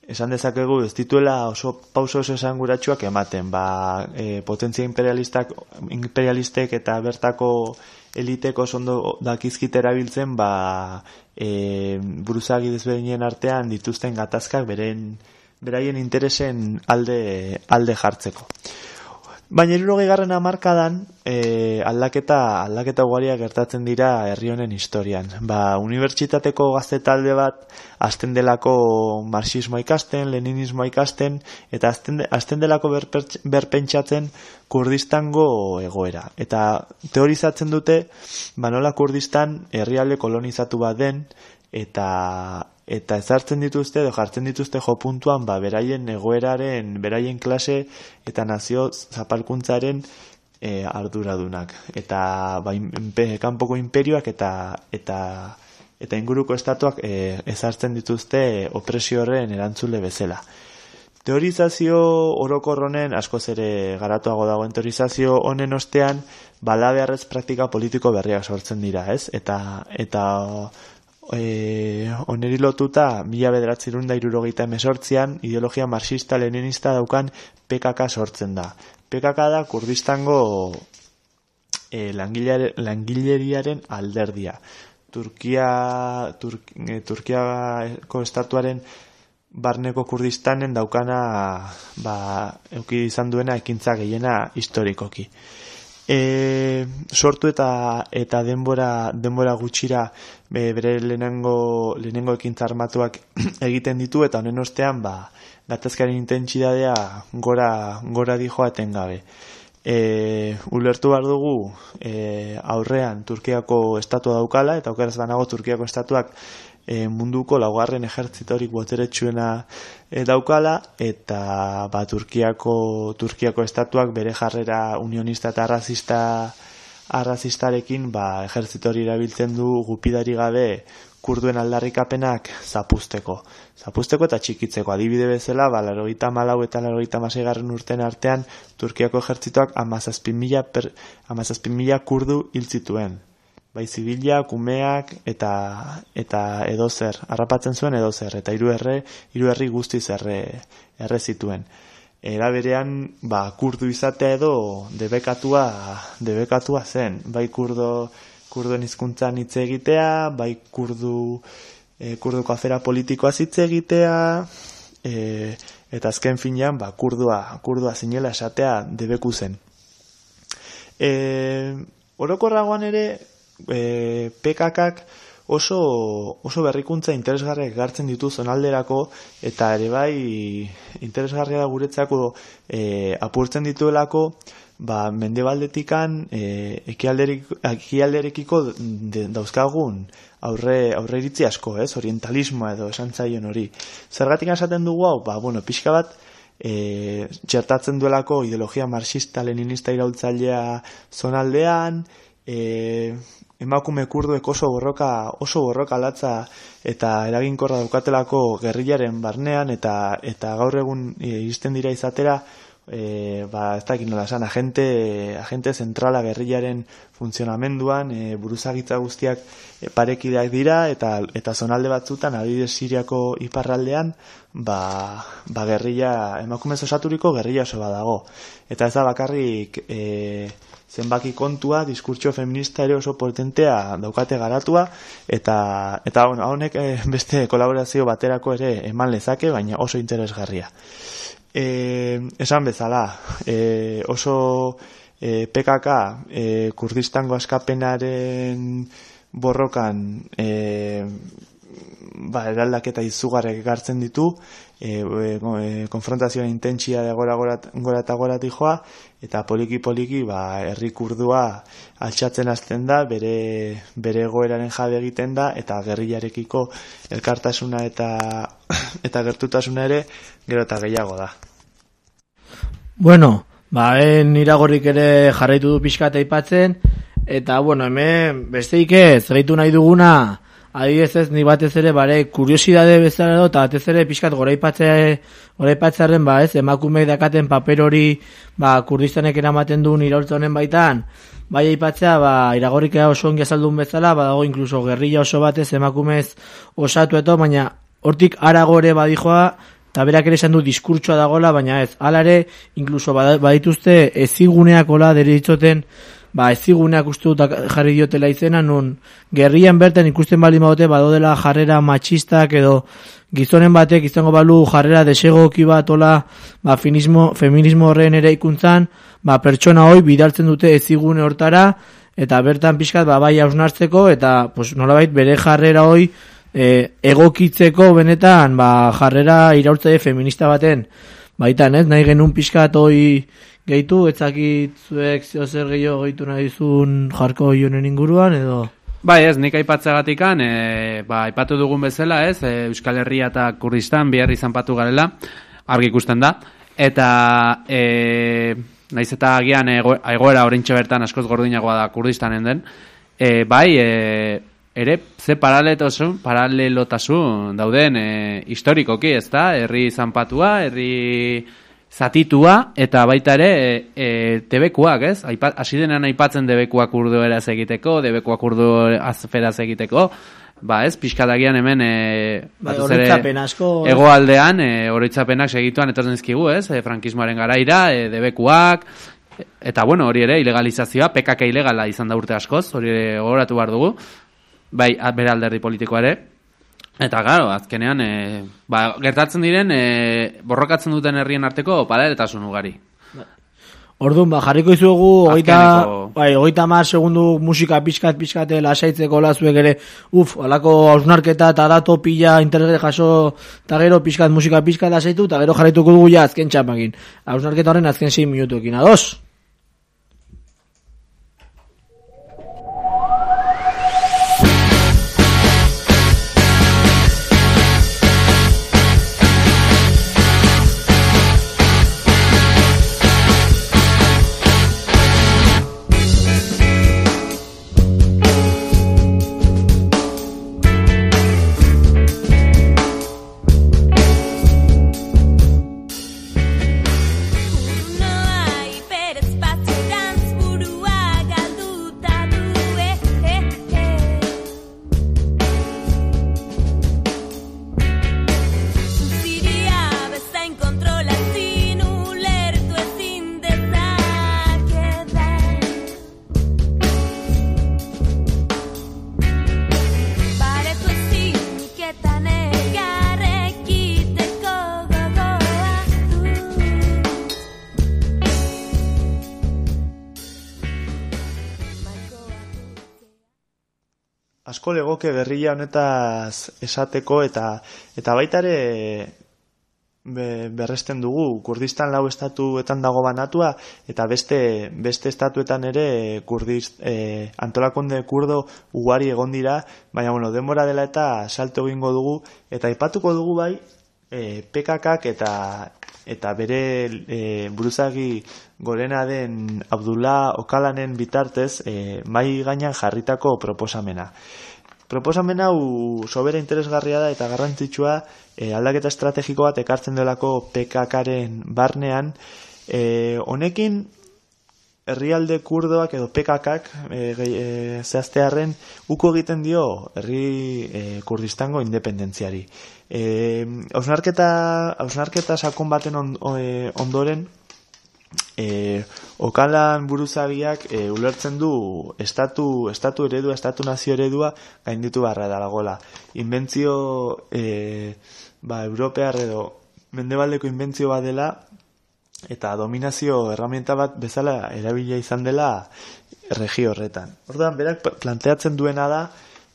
esan dezakegu ez dituela oso pauso oso esanguratsuak ematen, ba, e, potentzia imperialistak, imperialistek eta bertako eliteko ondo dakizkit erabiltzen, ba, e, buruzagi desberdinen artean dituzten gatazkak beren beraien interesen alde, alde jartzeko. Baina irurogei garren amarkadan e, aldaketa, aldaketa ugariak gertatzen dira herri honen historian. Ba, unibertsitateko gazte talde bat azten delako marxismoa ikasten, leninismoa ikasten, eta azten, azten delako berpentsatzen Kurdistango egoera. Eta teorizatzen dute, ba nola Kurdistan herrialde kolonizatu bat den, eta eta ezartzen dituzte edo jartzen dituzte jo puntuan ba beraien egoeraren, beraien klase eta nazio zapalkuntzaren e, arduradunak eta ba, inpe, kanpoko imperioak eta eta eta inguruko estatuak e, ezartzen dituzte opresio horren erantzule bezala. Teorizazio orokor honen askoz ere garatuago dagoen teorizazio honen ostean balabearrez praktika politiko berriak sortzen dira, ez? Eta eta e, oneri lotuta mila bederatzerun da irurogeita emesortzian ideologia marxista leninista daukan PKK sortzen da. PKK da Kurdistango e, langileriaren alderdia. Turkia, Turk, e, Turkiako estatuaren barneko Kurdistanen daukana ba, euki izan duena ekintza gehiena historikoki. E, sortu eta eta denbora denbora gutxira be, bere lehenengo lehenengo ekintza armatuak egiten ditu eta honen ostean ba gatazkaren intentsidadea gora gora dijoa etengabe. E, ulertu behar dugu e, aurrean Turkiako estatua daukala eta aukeraz banago Turkiako estatuak e, munduko laugarren ejertzitorik boteretsuena e, daukala eta ba, Turkiako, Turkiako estatuak bere jarrera unionista eta arrazista arrazistarekin ba, ejertzitori erabiltzen du gupidari gabe kurduen aldarrikapenak zapusteko. Zapusteko eta txikitzeko. Adibide bezala, ba, larogeita malau eta larogeita maseigarren urten artean Turkiako ejertzitoak amazazpin mila, per, amazazpin mila kurdu hil zituen bai zibila, kumeak eta eta edozer, harrapatzen zuen edozer eta hiru erre, hiru herri guztiz erre erre zituen. Era berean, ba, kurdu izatea edo debekatua debekatua zen, bai kurdo kurduen hizkuntzan hitz egitea, bai kurdu e, kurduko afera politikoa hitz egitea, e, eta azken finean, ba, kurdua, kurdua zinela esatea debeku zen. E, orokorragoan ere, e, PKKak oso, oso berrikuntza interesgarriak egartzen ditu zonalderako eta ere bai interesgarria da guretzako e, apurtzen dituelako ba, mendebaldetikan e, ekialderekiko de, dauzkagun aurre, aurre iritzi asko, ez? orientalismoa edo esan zaion hori. Zergatik esaten dugu hau, ba, bueno, pixka bat, e, txertatzen duelako ideologia marxista leninista iraultzailea zonaldean, e, emakume kurduek oso borroka oso borroka latza eta eraginkorra daukatelako gerrilaren barnean eta eta gaur egun e, iristen dira izatera e, ba ez dakit nola esan agente agente zentrala gerrilaren funtzionamenduan e, buruzagitza guztiak e, parekideak dira eta eta zonalde batzutan adibidez Siriako iparraldean ba, ba gerrilla emakume osaturiko gerrilla oso badago eta ez da bakarrik e, zenbaki kontua, diskurtso feminista ere oso potentea daukate garatua, eta, eta bueno, honek eh, beste kolaborazio baterako ere eman lezake, baina oso interesgarria. E, esan bezala, e, oso e, PKK e, kurdistango askapenaren borrokan e, ba, eraldaketa izugarrek ekartzen ditu, e, e, e, konfrontazioa intentsia gora, gora, gora eta gora tijoa, eta poliki poliki ba, herri kurdua altxatzen hasten da, bere, bere goeraren jabe egiten da, eta gerrilarekiko elkartasuna eta, eta gertutasuna ere gero eta gehiago da. Bueno, ba, en iragorrik ere jarraitu du pixka aipatzen, eta, bueno, hemen besteik ez, gehitu nahi duguna, adibidez ez, ni batez ere, bare, kuriosidade bezala edo, eta batez ere pixkat goraipatzea, goraipatzearen, ba, ez, emakume dakaten paper hori, ba, kurdistanek eramaten duen iraultza honen baitan, bai aipatzea, ba, iragorrikea oso ongi azaldun bezala, badago inkluso gerrilla oso batez emakumez osatu eto, baina hortik arago ere badijoa, eta berak ere esan du diskurtsoa dagola, baina ez, alare, inkluso bada- badituzte eziguneak ola dere ditzoten, ba, eziguneak uste dut jarri diotela izena, nun gerrian bertan ikusten bali maute badodela jarrera matxistak edo gizonen batek izango balu jarrera desegoki bat ola ba, finismo, feminismo horren ere ikuntzan, ba, pertsona hoi bidaltzen dute ezigune hortara, eta bertan pixkat ba, bai hausnartzeko, eta pues, nolabait bere jarrera hoi e, egokitzeko benetan ba, jarrera iraultzaile feminista baten baitan, ez? Nahi genuen pixkat hoi gehitu, etzakit zuek zer gehiago gehitu nahi duzun jarko honen inguruan, edo... Bai, ez, nik aipatzeagatikan, e, ba, aipatu dugun bezala, ez, e, Euskal Herria eta Kurdistan bihar izan patu garela, argi ikusten da, eta e, naiz eta agian ego, egoera orintxe bertan askoz gordinagoa da Kurdistanen den, e, bai, e, ere, ze paraletosun, paralelotasun dauden e, historikoki, ez da, herri zanpatua, herri zatitua, eta baita ere, e, e, debekuak, ez? Aipa, hasi denean aipatzen debekuak urdu eraz egiteko, debekuak urdu azferaz egiteko, ba ez, pixkatagian hemen e, Bai, ere asko, egoaldean e, oroitzapenak segituan etortzen dizkigu, ez? E, frankismoaren garaira, e, debekuak, eta bueno, hori ere, ilegalizazioa, PKK ilegala izan da urte askoz, hori ere gogoratu behar dugu, bai, bere alderdi politikoa ere, eta garo, azkenean, e, ba, gertatzen diren, e, borrokatzen duten herrien arteko paraleltasun ugari. Orduan, ba, jarriko hogeita, Azkeneko- bai, hogeita mar segundu musika pixkat pixkate lasaitzeko lazuek ere, uf, alako hausnarketa eta dato pila internet jaso, eta gero pixkat musika pixkat lasaitu, eta gero jarraituko dugu ja azken txapakin. Hausnarketa horren azken 6 minutuekin, ados? Asko legoke gerrilla honetaz esateko eta eta baita ere be, berresten dugu Kurdistan lau estatuetan dago banatua eta beste beste estatuetan ere Kurdiz, e, antolakonde kurdo ugari egon dira baina bueno denbora dela eta salto egingo dugu eta aipatuko dugu bai e, PKKak eta eta bere e, buruzagi gorena den Abdullah Okalanen bitartez e, mai gainan jarritako proposamena. Proposamen hau sobera interesgarria da eta garrantzitsua e, aldaketa estrategiko bat ekartzen delako PKKaren barnean. E, honekin herrialde kurdoak edo PKKak e, gehi- e, zehaztearren uko egiten dio herri e, kurdistango independentziari. E, hausnarketa, hausnarketa sakon baten on, ondoren e, okalan buruzagiak e, ulertzen du estatu, estatu eredua, estatu nazio eredua gainditu barra dalagola. Inbentzio e, ba, europear edo mendebaldeko inbentzio bat dela eta dominazio herramienta bat bezala erabilia izan dela regio horretan. Orduan, berak planteatzen duena da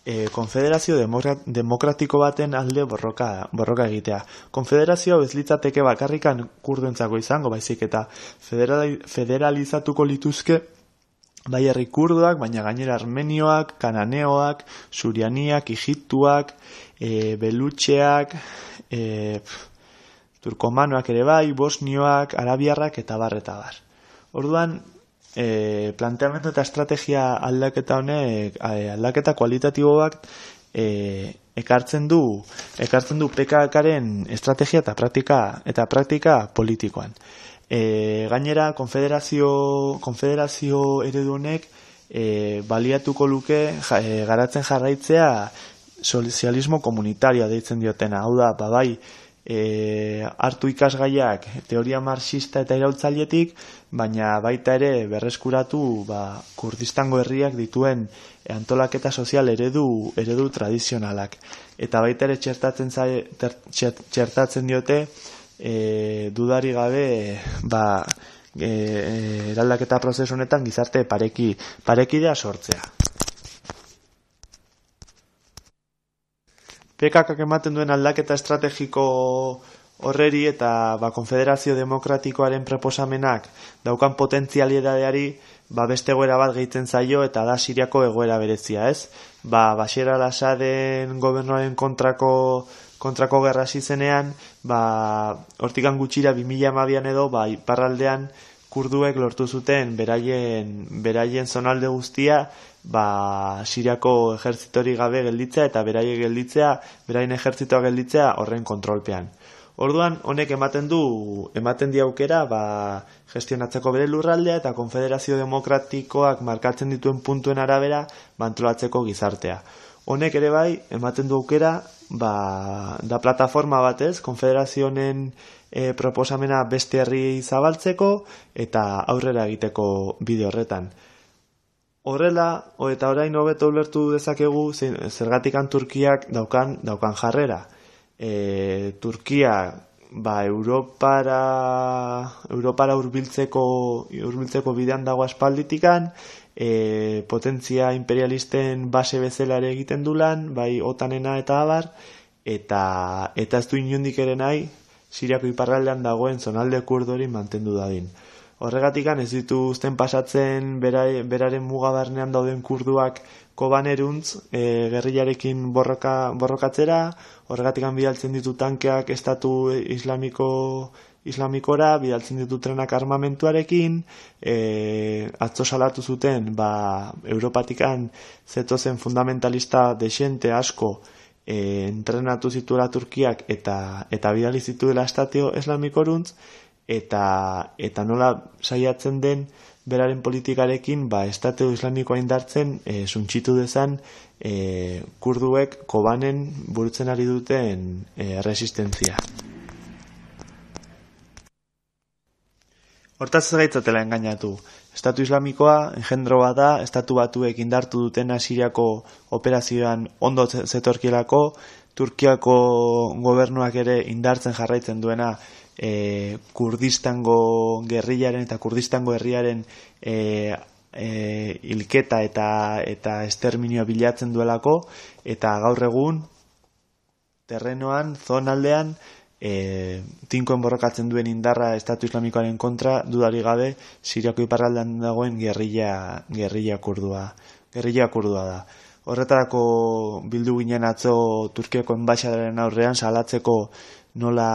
e, konfederazio demokra- demokratiko baten alde borroka, borroka egitea. Konfederazioa ez litzateke bakarrikan kurduentzako izango, baizik eta federali, federalizatuko lituzke bai herri kurduak, baina gainera armenioak, kananeoak, surianiak, egiptuak, e, belutxeak, e, turkomanoak ere bai, bosnioak, arabiarrak eta bar eta bar. Orduan, e, planteamendu eta estrategia aldaketa honek, e, aldaketa kualitatibo bat e, ekartzen du, ekartzen du PKKaren estrategia eta praktika eta praktika politikoan. E, gainera, konfederazio, konfederazio eredu honek e, baliatuko luke ja, e, garatzen jarraitzea sozialismo komunitarioa deitzen diotena. Hau da, ba bai, e, hartu ikasgaiak teoria marxista eta iraultzailetik, baina baita ere berreskuratu ba, kurdistango herriak dituen antolaketa sozial eredu eredu tradizionalak. Eta baita ere txertatzen, zaie, ter, txert- txertatzen diote e, dudari gabe ba, e, e, eraldaketa prozesu honetan gizarte pareki, parekidea sortzea. PKK ematen duen aldaketa estrategiko horreri eta ba, konfederazio demokratikoaren proposamenak daukan potentzialidadeari ba, beste egoera bat gehitzen zaio eta da Siriako egoera berezia, ez? Ba, Bashar al-Assaden gobernuaren kontrako kontrako gerra hasi zenean, ba, hortikan gutxira 2012an edo, ba, iparraldean kurduek lortu zuten beraien, beraien zonalde guztia ba, Siriako ejertzitori gabe gelditzea eta beraie gelditzea, beraien ejertzitoa gelditzea horren kontrolpean. Orduan, honek ematen du, ematen di aukera, ba, gestionatzeko bere lurraldea eta konfederazio demokratikoak markatzen dituen puntuen arabera bantolatzeko gizartea. honek ere bai, ematen du aukera, ba, da plataforma batez, konfederazionen e, proposamena beste herri zabaltzeko eta aurrera egiteko bide horretan. Horrela, o eta orain hobeto ulertu dezakegu zein, zergatikan Turkiak daukan daukan jarrera. E, Turkia ba Europara Europara hurbiltzeko hurbiltzeko bidean dago aspalditikan, e, potentzia imperialisten base bezala ere egiten du lan, bai otanena eta abar, eta eta ez du inondik ere nahi Siriako iparraldean dagoen zonalde kurdo hori mantendu dadin. Horregatikan ez dituzten pasatzen bera, beraren muga barnean dauden kurduak kobaneruntz e, gerrilarekin borroka, borrokatzera, horregatikan bidaltzen ditu tankeak estatu islamiko islamikora, bidaltzen ditu trenak armamentuarekin, e, atzo salatu zuten, ba, Europatikan zetozen fundamentalista desente asko e, entrenatu zituela Turkiak eta eta bidali zituela estatio eslamikoruntz, eta eta nola saiatzen den beraren politikarekin ba estateo islamikoa indartzen e, suntxitu dezan e, kurduek kobanen burutzen ari duten e, resistentzia. Hortaz ez gaitzatela engainatu. Estatu islamikoa engendro bat da, estatu batuek indartu duten Siriako operazioan ondo ze- zetorkielako, Turkiako gobernuak ere indartzen jarraitzen duena e, Kurdistango gerrilaren eta Kurdistango herriaren e, e, hilketa eta eta esterminioa bilatzen duelako. Eta gaur egun terrenoan, zonaldean e, tinkoen borrokatzen duen indarra Estatu Islamikoaren kontra dudari gabe Siriako iparraldean dagoen gerrilla, gerrilla kurdua gerrilla kurdua da. Horretarako bildu ginen atzo Turkiako enbaixadaren aurrean salatzeko nola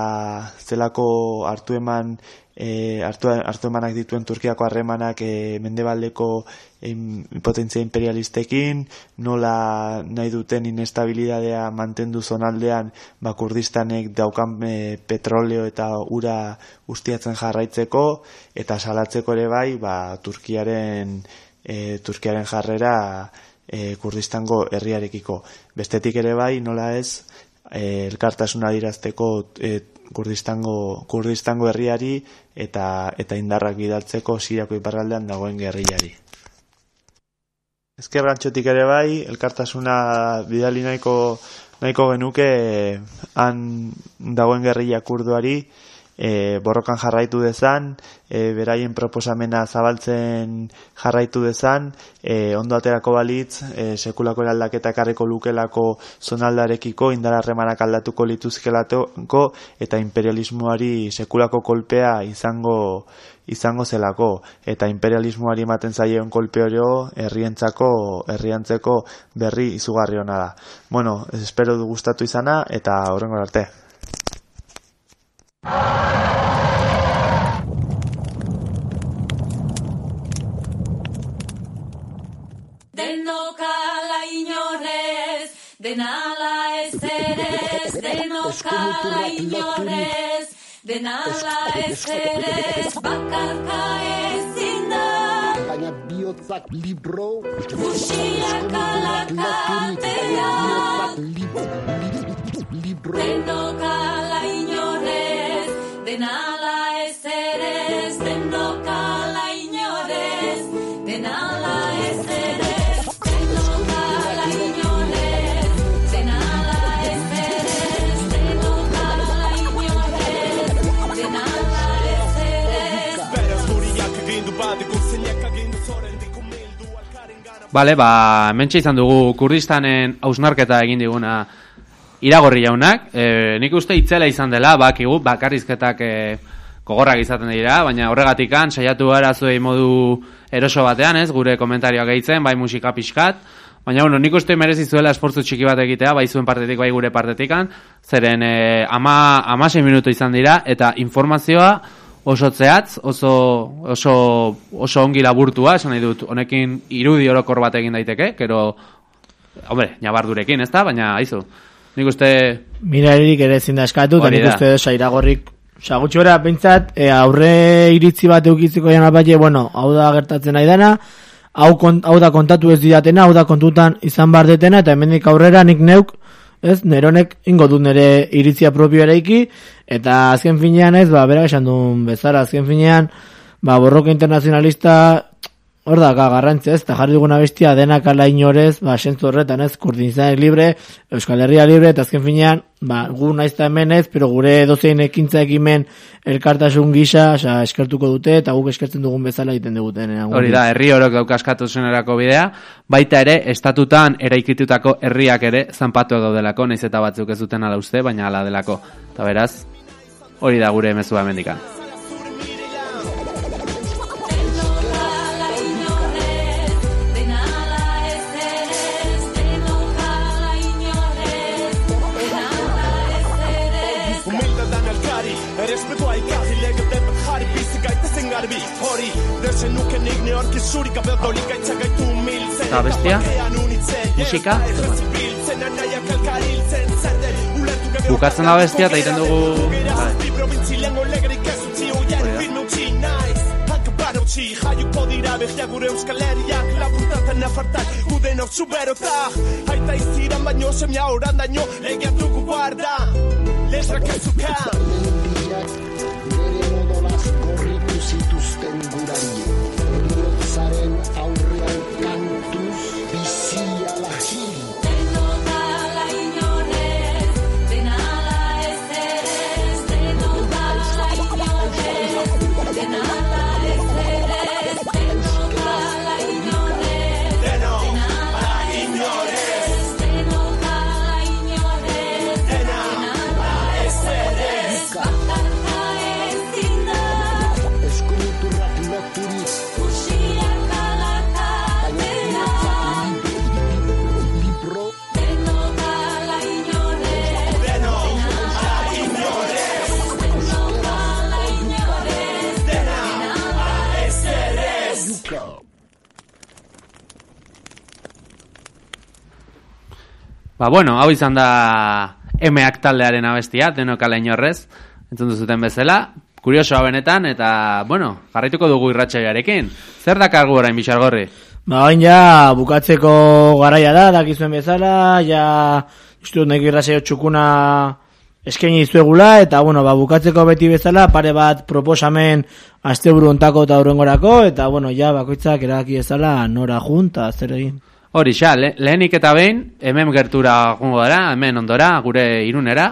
zelako hartu eman e, hartu, hartu emanak dituen Turkiako harremanak e, mendebaldeko em, potentzia imperialistekin, nola nahi duten inestabilidadea mantendu zonaldean ba, Kurdistanek daukan e, petroleo eta ura ustiatzen jarraitzeko eta salatzeko ere bai ba, Turkiaren e, Turkiaren jarrera e, Kurdistango herriarekiko. Bestetik ere bai, nola ez, e, elkartasuna dirazteko e, Kurdistango, Kurdistango herriari eta eta indarrak bidaltzeko Siriako iparraldean dagoen gerrilari. Ezker gantxotik ere bai, elkartasuna bidali nahiko, nahiko genuke eh, han dagoen gerrilla kurduari e, borrokan jarraitu dezan, e, beraien proposamena zabaltzen jarraitu dezan, e, ondo aterako balitz, e, sekulako eraldaketa ekarriko lukelako zonaldarekiko, indar harremanak aldatuko lituzkelako, eta imperialismoari sekulako kolpea izango izango zelako eta imperialismoari ematen zaion kolpe oro herrientzako herriantzeko berri izugarri ona da. Bueno, espero du gustatu izana eta horrengo arte. Denokala inorez, denala ez erez, denokala inorez, denala ez erez, bakarka da. Bihotzak libro. Alakatea, libro. Denokala inorez, denala ez erez, denokala inorez, denala Bale, ba, mentxe izan dugu Kurdistanen hausnarketa egin diguna iragorri jaunak. E, nik uste itzela izan dela, bakigu, bakarrizketak e, gogorrak izaten dira, baina horregatikan saiatu gara zuei modu eroso batean, ez, gure komentarioak gehitzen, bai musika pixkat, baina bueno, nik uste merezi zuela esportzu txiki bat egitea, bai zuen partetik, bai gure partetikan, zeren e, ama, amasei minutu izan dira, eta informazioa oso zehatz, oso, oso, oso ongi laburtua, esan nahi dut, honekin irudi orokor bat egin daiteke, kero, hombre, nabardurekin, ez da, baina, aizu, nik uste, Miraririk ere ezin da eskatu, eta nik uste sairagorrik Osa, gutxora, bintzat, e, aurre iritzi bat eukitziko jana baie, bueno, hau da gertatzen nahi dana, hau, kon, hau da kontatu ez didatena, hau da kontutan izan bar detena, eta hemendik aurrera nik neuk, ez, neronek ingo dut nire iritzia propio eraiki, eta azken finean ez, ba, berak esan duen bezala, azken finean, ba, borroka internazionalista, hor da, ga, garrantzi ez, eta jarri duguna bestia denak ala inorez, ba, sentzu horretan ez, kurdinizanek libre, Euskal Herria libre, eta azken finean, ba, gu naizta hemen ez, pero gure dozein ekintza ekimen elkartasun gisa, oza, eskertuko dute, eta guk eskertzen dugun bezala egiten duguten. Hori da, herri orok daukaskatu zenerako bidea, baita ere, estatutan eraikitutako herriak ere zanpatu daudelako, naiz eta batzuk ez duten ala uste, baina ala delako. Eta beraz, hori da gure mezua mendikan. Den, ulertu gabe Bukatzen da bestia eta egiten dugu... Bai. Utzi Jaiuko dira behia gure euskal herriak. Lapuntatzen afartak Guden hor zuberotak Aita iziran baino semia oran daño Egia dugu guarda. Lesrak ezukan Ba, bueno, hau izan da emeak taldearen abestia, denok ala inorrez, entzun duzuten bezala, kuriosoa benetan, eta, bueno, jarraituko dugu irratxaiarekin. Zer dakargu orain bixargorri? Ba, hain ja, bukatzeko garaia da, dakizuen bezala, ja, uste dut neki irrasaio txukuna eskaini izuegula, eta, bueno, ba, bukatzeko beti bezala, pare bat proposamen asteburu ontako eta aurrengorako, eta, bueno, ja, bakoitzak erabaki bezala nora junta, zer egin. Hori, xa, le, lehenik eta behin, hemen gertura jungo gara, hemen ondora, gure irunera,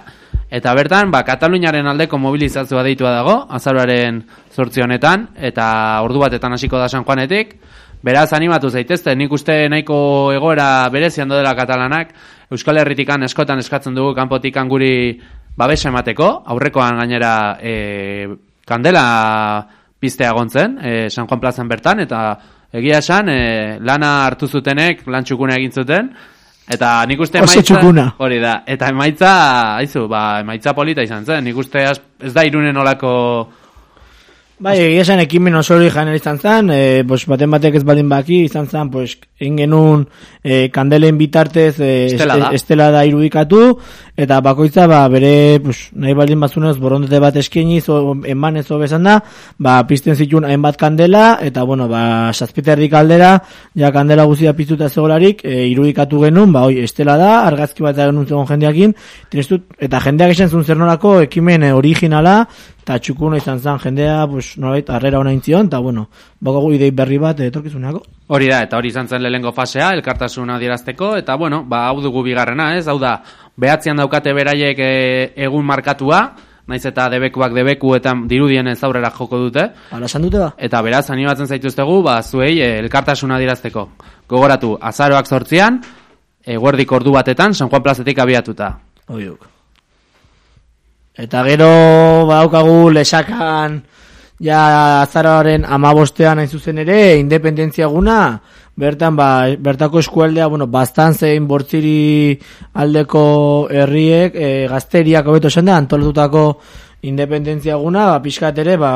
eta bertan, ba, Kataluniaren aldeko mobilizazioa deitua dago, azaroaren zortzi honetan, eta ordu batetan hasiko da San Juanetik, beraz animatu zaitezte, nik uste nahiko egoera berezian dela katalanak, Euskal Herritikan eskotan eskatzen dugu kanpotikan guri babesa emateko, aurrekoan gainera e, kandela piztea gontzen, e, San Juan plazan bertan, eta egia esan, e, lana hartu zutenek, lan txukuna egin zuten, eta nik uste txukuna. hori da, eta emaitza, aizu, ba, emaitza polita izan zen, nik uste az- ez da irunen olako Bai, egia esan ekimen oso hori janera izan zen, e, pues, baten batek ez baldin baki, izan zen, pues, egin genuen e, kandelen bitartez e, Estela da. estela da irudikatu, eta bakoitza, ba, bere, pues, nahi baldin bazunez, borondete bat eskieni, zo, eman ez bezan da, ba, pizten zituen hainbat kandela, eta, bueno, ba, saspiterdik aldera, ja, kandela guztia piztuta zegolarik, e, irudikatu genuen, ba, oi, estela da, argazki bat genuen zegoen jendeakin, tinestut, eta jendeak esan zuen zer nolako ekimen e, originala, eta txukuna izan zen jendea, pues, nolabait, arrera hona intzion, eta, bueno, bakago idei berri bat etorkizunako. Hori da, eta hori izan zen lehengo fasea, elkartasuna adierazteko, eta bueno, ba, hau dugu bigarrena, ez? Hau da, behatzean daukate beraiek e, egun markatua, naiz eta debekuak debeku eta dirudien ez aurrera joko dute. Hala esan dute ba? Eta beraz, animatzen zaituztegu, ba, zuei e, elkartasuna adierazteko. Gogoratu, azaroak sortzian, eguerdik ordu batetan, San Juan plazetik abiatuta. Oiuk. Eta gero badaukagu lesakan ja azaroaren amabostean hain zuzen ere, independentzia guna, bertan ba, bertako eskualdea, bueno, bastan zein bortziri aldeko herriek, e, gazteriak hobeto esan da, antolatutako independentzia guna, ba, pixkat ere, ba,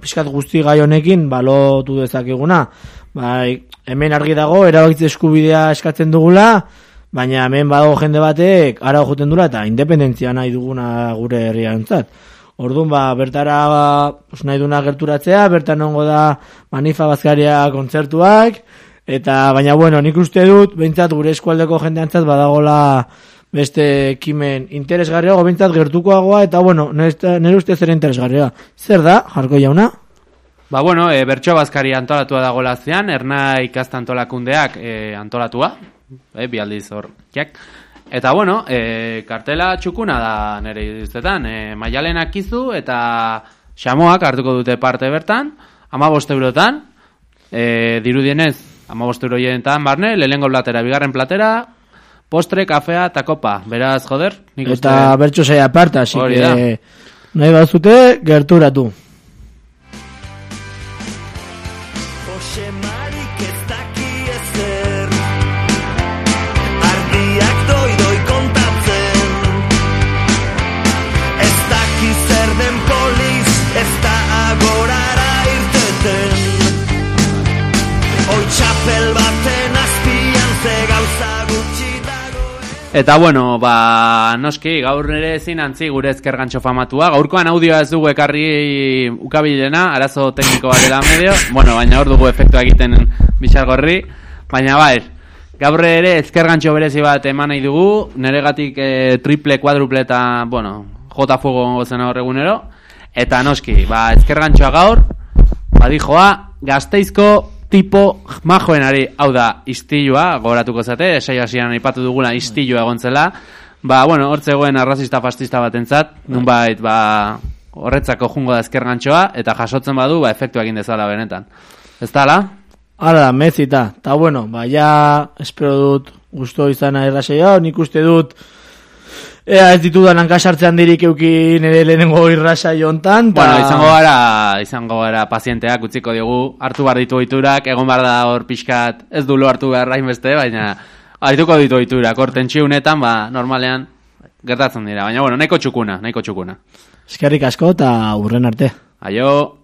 pixkat guzti gai honekin, ba, lotu dezakeguna. Ba, hemen argi dago, erabakitze eskubidea eskatzen dugula, baina hemen badago jende batek ara joten dula eta independentzia nahi duguna gure herriantzat. Orduan ba bertara ba, pues, nahi duna gerturatzea, bertan ongo da Manifa Bazkaria kontzertuak Eta, baina, bueno, nik uste dut, behintzat gure eskualdeko jendeantzat badagola beste ekimen interesgarriago, behintzat gertukoagoa, eta, bueno, nire ustez ere interesgarria. Zer da, jarko jauna? Ba, bueno, e, bertso bazkari antolatua dago lazean, erna ikasta antolakundeak e, antolatua, e, bi aldiz hor, jak. Eta, bueno, e, kartela txukuna da nire iztetan, e, maialenak izu eta xamoak hartuko dute parte bertan, ama eurotan, e, dirudienez, ama euroienetan barne, lehengo platera, bigarren platera, postre, kafea eta kopa, beraz, joder, nik uste... Eta bertso saia aparta, da. que nahi bazute, gerturatu. Eta bueno, ba, noski, gaur nire ezin antzi gure ezkergantxo famatua. Gaurkoan audioa ez dugu ekarri ukabilena, arazo tekniko bat dela medio. Bueno, baina hor dugu efektua egiten bitxargorri. Baina bai, gaur ere ezkergantxo berezi bat eman nahi dugu. Neregatik e, triple, kuadruple eta, bueno, jota fuego zen hor. Eta noski, ba, ezkergantxoa gaur, badijoa, gazteizko tipo majoenari, hau da, istilua, gogoratuko zate, esai hasian aipatu dugula istilua egontzela, ba, bueno, hor zegoen arrazista fastista batentzat, nunbait, ba, horretzako jungo da ezkergantxoa, eta jasotzen badu, ba, efektu egin dezala benetan. Ez dala? Hala da, mezita. Ta bueno, ba, ja, espero dut gusto izana irrasaio, nik uste dut Ea ez ditudan hankasartzean dirik euki nire lehenengo irrasaio hontan. ta- Bueno, izango gara, izango gara pazienteak utziko diogu, hartu behar ditu oiturak, egon behar da hor pixkat, ez du lo hartu behar beste, baina hartuko ditu oiturak, hor tentsiunetan, ba, normalean, gertatzen dira, baina bueno, nahiko txukuna, nahiko txukuna. Eskerrik asko eta urren arte. Aio!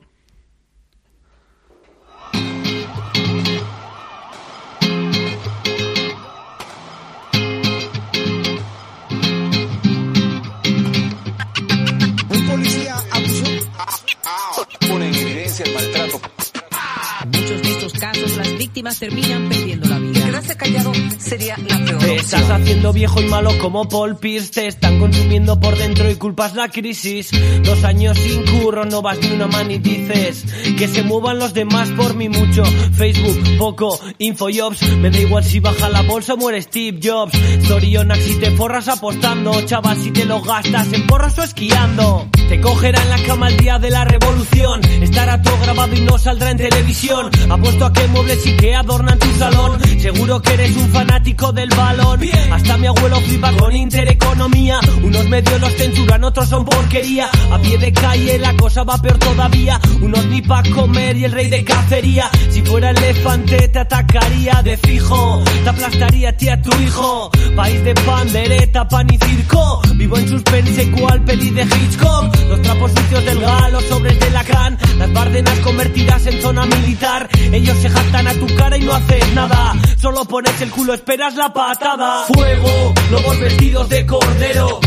Las víctimas terminan perdiendo la vida. Quedarse callado sería la peor Te estás haciendo viejo y malo como Paul Pierce. Te están consumiendo por dentro y culpas la crisis. Dos años sin curro, no vas ni una man y dices Que se muevan los demás por mí mucho. Facebook, poco, Infojobs Me da igual si baja la bolsa o muere Steve Jobs. Zorionak si te forras apostando. Chaval si te lo gastas en porros o esquiando Te cogerá en la cama el día de la revolución. Estará todo grabado y no saldrá en televisión. Apuesto a que muebles y que adornan tu salón. Seguro que eres un fanático del balón. Hasta mi abuelo flipa con intereconomía. Unos medios los censuran, otros son porquería. A pie de calle la cosa va peor todavía. Unos ni pa' comer y el rey de cacería. Si fuera elefante te atacaría de fijo. Te aplastaría a ti a tu hijo. País de pandereta, pan y circo. Vivo en suspense cual peli de Hitchcock Los trapos sucios del galo, sobres de lacrán. Las bardenas convertidas en zona militar. Ellos se jactan a tu cara y no haces nada. Solo pones el culo, esperas la patada. Fuego, lobos vestidos de cordero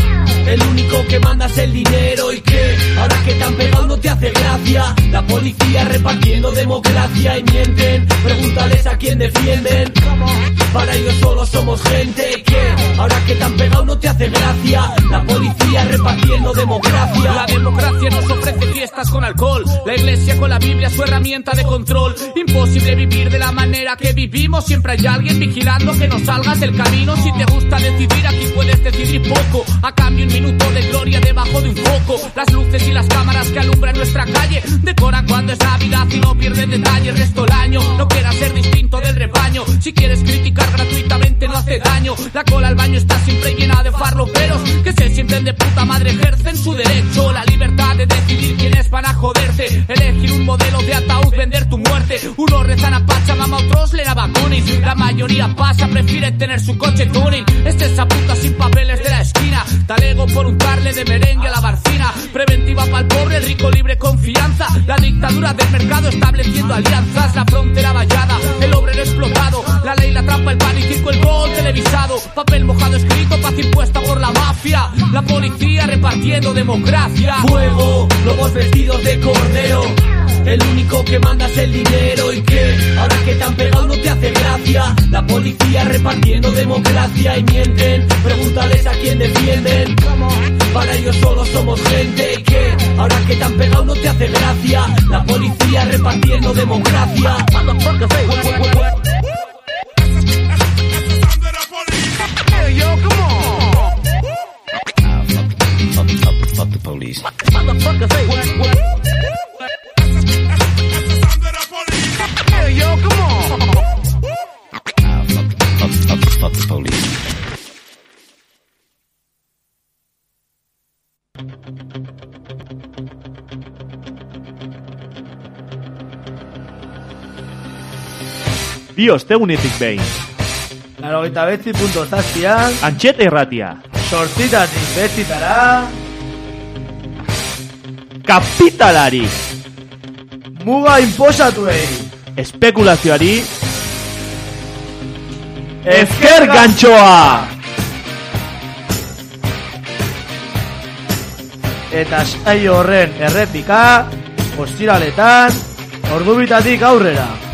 el único que manda es el dinero y que ahora que pegado no te hace gracia. La policía repartiendo democracia y mienten. Pregúntales a quién defienden. Para ellos solo somos gente que ahora que te han pegado no te hace gracia. La policía repartiendo democracia. La democracia nos ofrece fiestas con alcohol. La iglesia con la Biblia su herramienta de control. Imposible vivir de la manera que vivimos. Siempre hay alguien vigilando que no salgas del camino. Si te gusta decidir, aquí puedes decidir poco. Un minuto de gloria debajo de un foco. Las luces y las cámaras que alumbran nuestra calle. Decoran cuando es Navidad y no pierden detalle. El resto del año no quieras ser distinto del rebaño. Si quieres criticar gratuitamente, no hace daño. La cola al baño está siempre llena de farloperos que se sienten de puta madre, ejercen su derecho. La libertad de decidir quiénes van a joderte. Elegir un modelo de ataúd, vender tu muerte. Unos rezan a Pachamama, otros leen a Baconis. La mayoría pasa, prefiere tener su coche tuning. Talego por un de merengue a la barcina. Preventiva para el pobre, rico libre confianza. La dictadura del mercado estableciendo alianzas. La frontera vallada, el obrero explotado. La ley, la trampa, el pan y circo, el gol televisado. Papel mojado escrito, paz impuesta por la mafia. La policía repartiendo democracia. Fuego, lobos vestidos de cordero. El único que manda es el dinero y que ahora que te han pegado no te hace gracia. La policía repartiendo democracia y mienten. Pregúntales a quién defienden. Para ellos solo somos gente que ahora que te han pegado no te hace gracia. La policía repartiendo democracia. Bi ostegunetik behin. Laro gita betzi punto zazpian, Antxeta irratia. sortzitatik betzitara, Kapitalari. muga inposatuei. Espekulazioari. Ezker gantxoa. Eta saio horren errepika, ostiraletan, ordubitatik aurrera.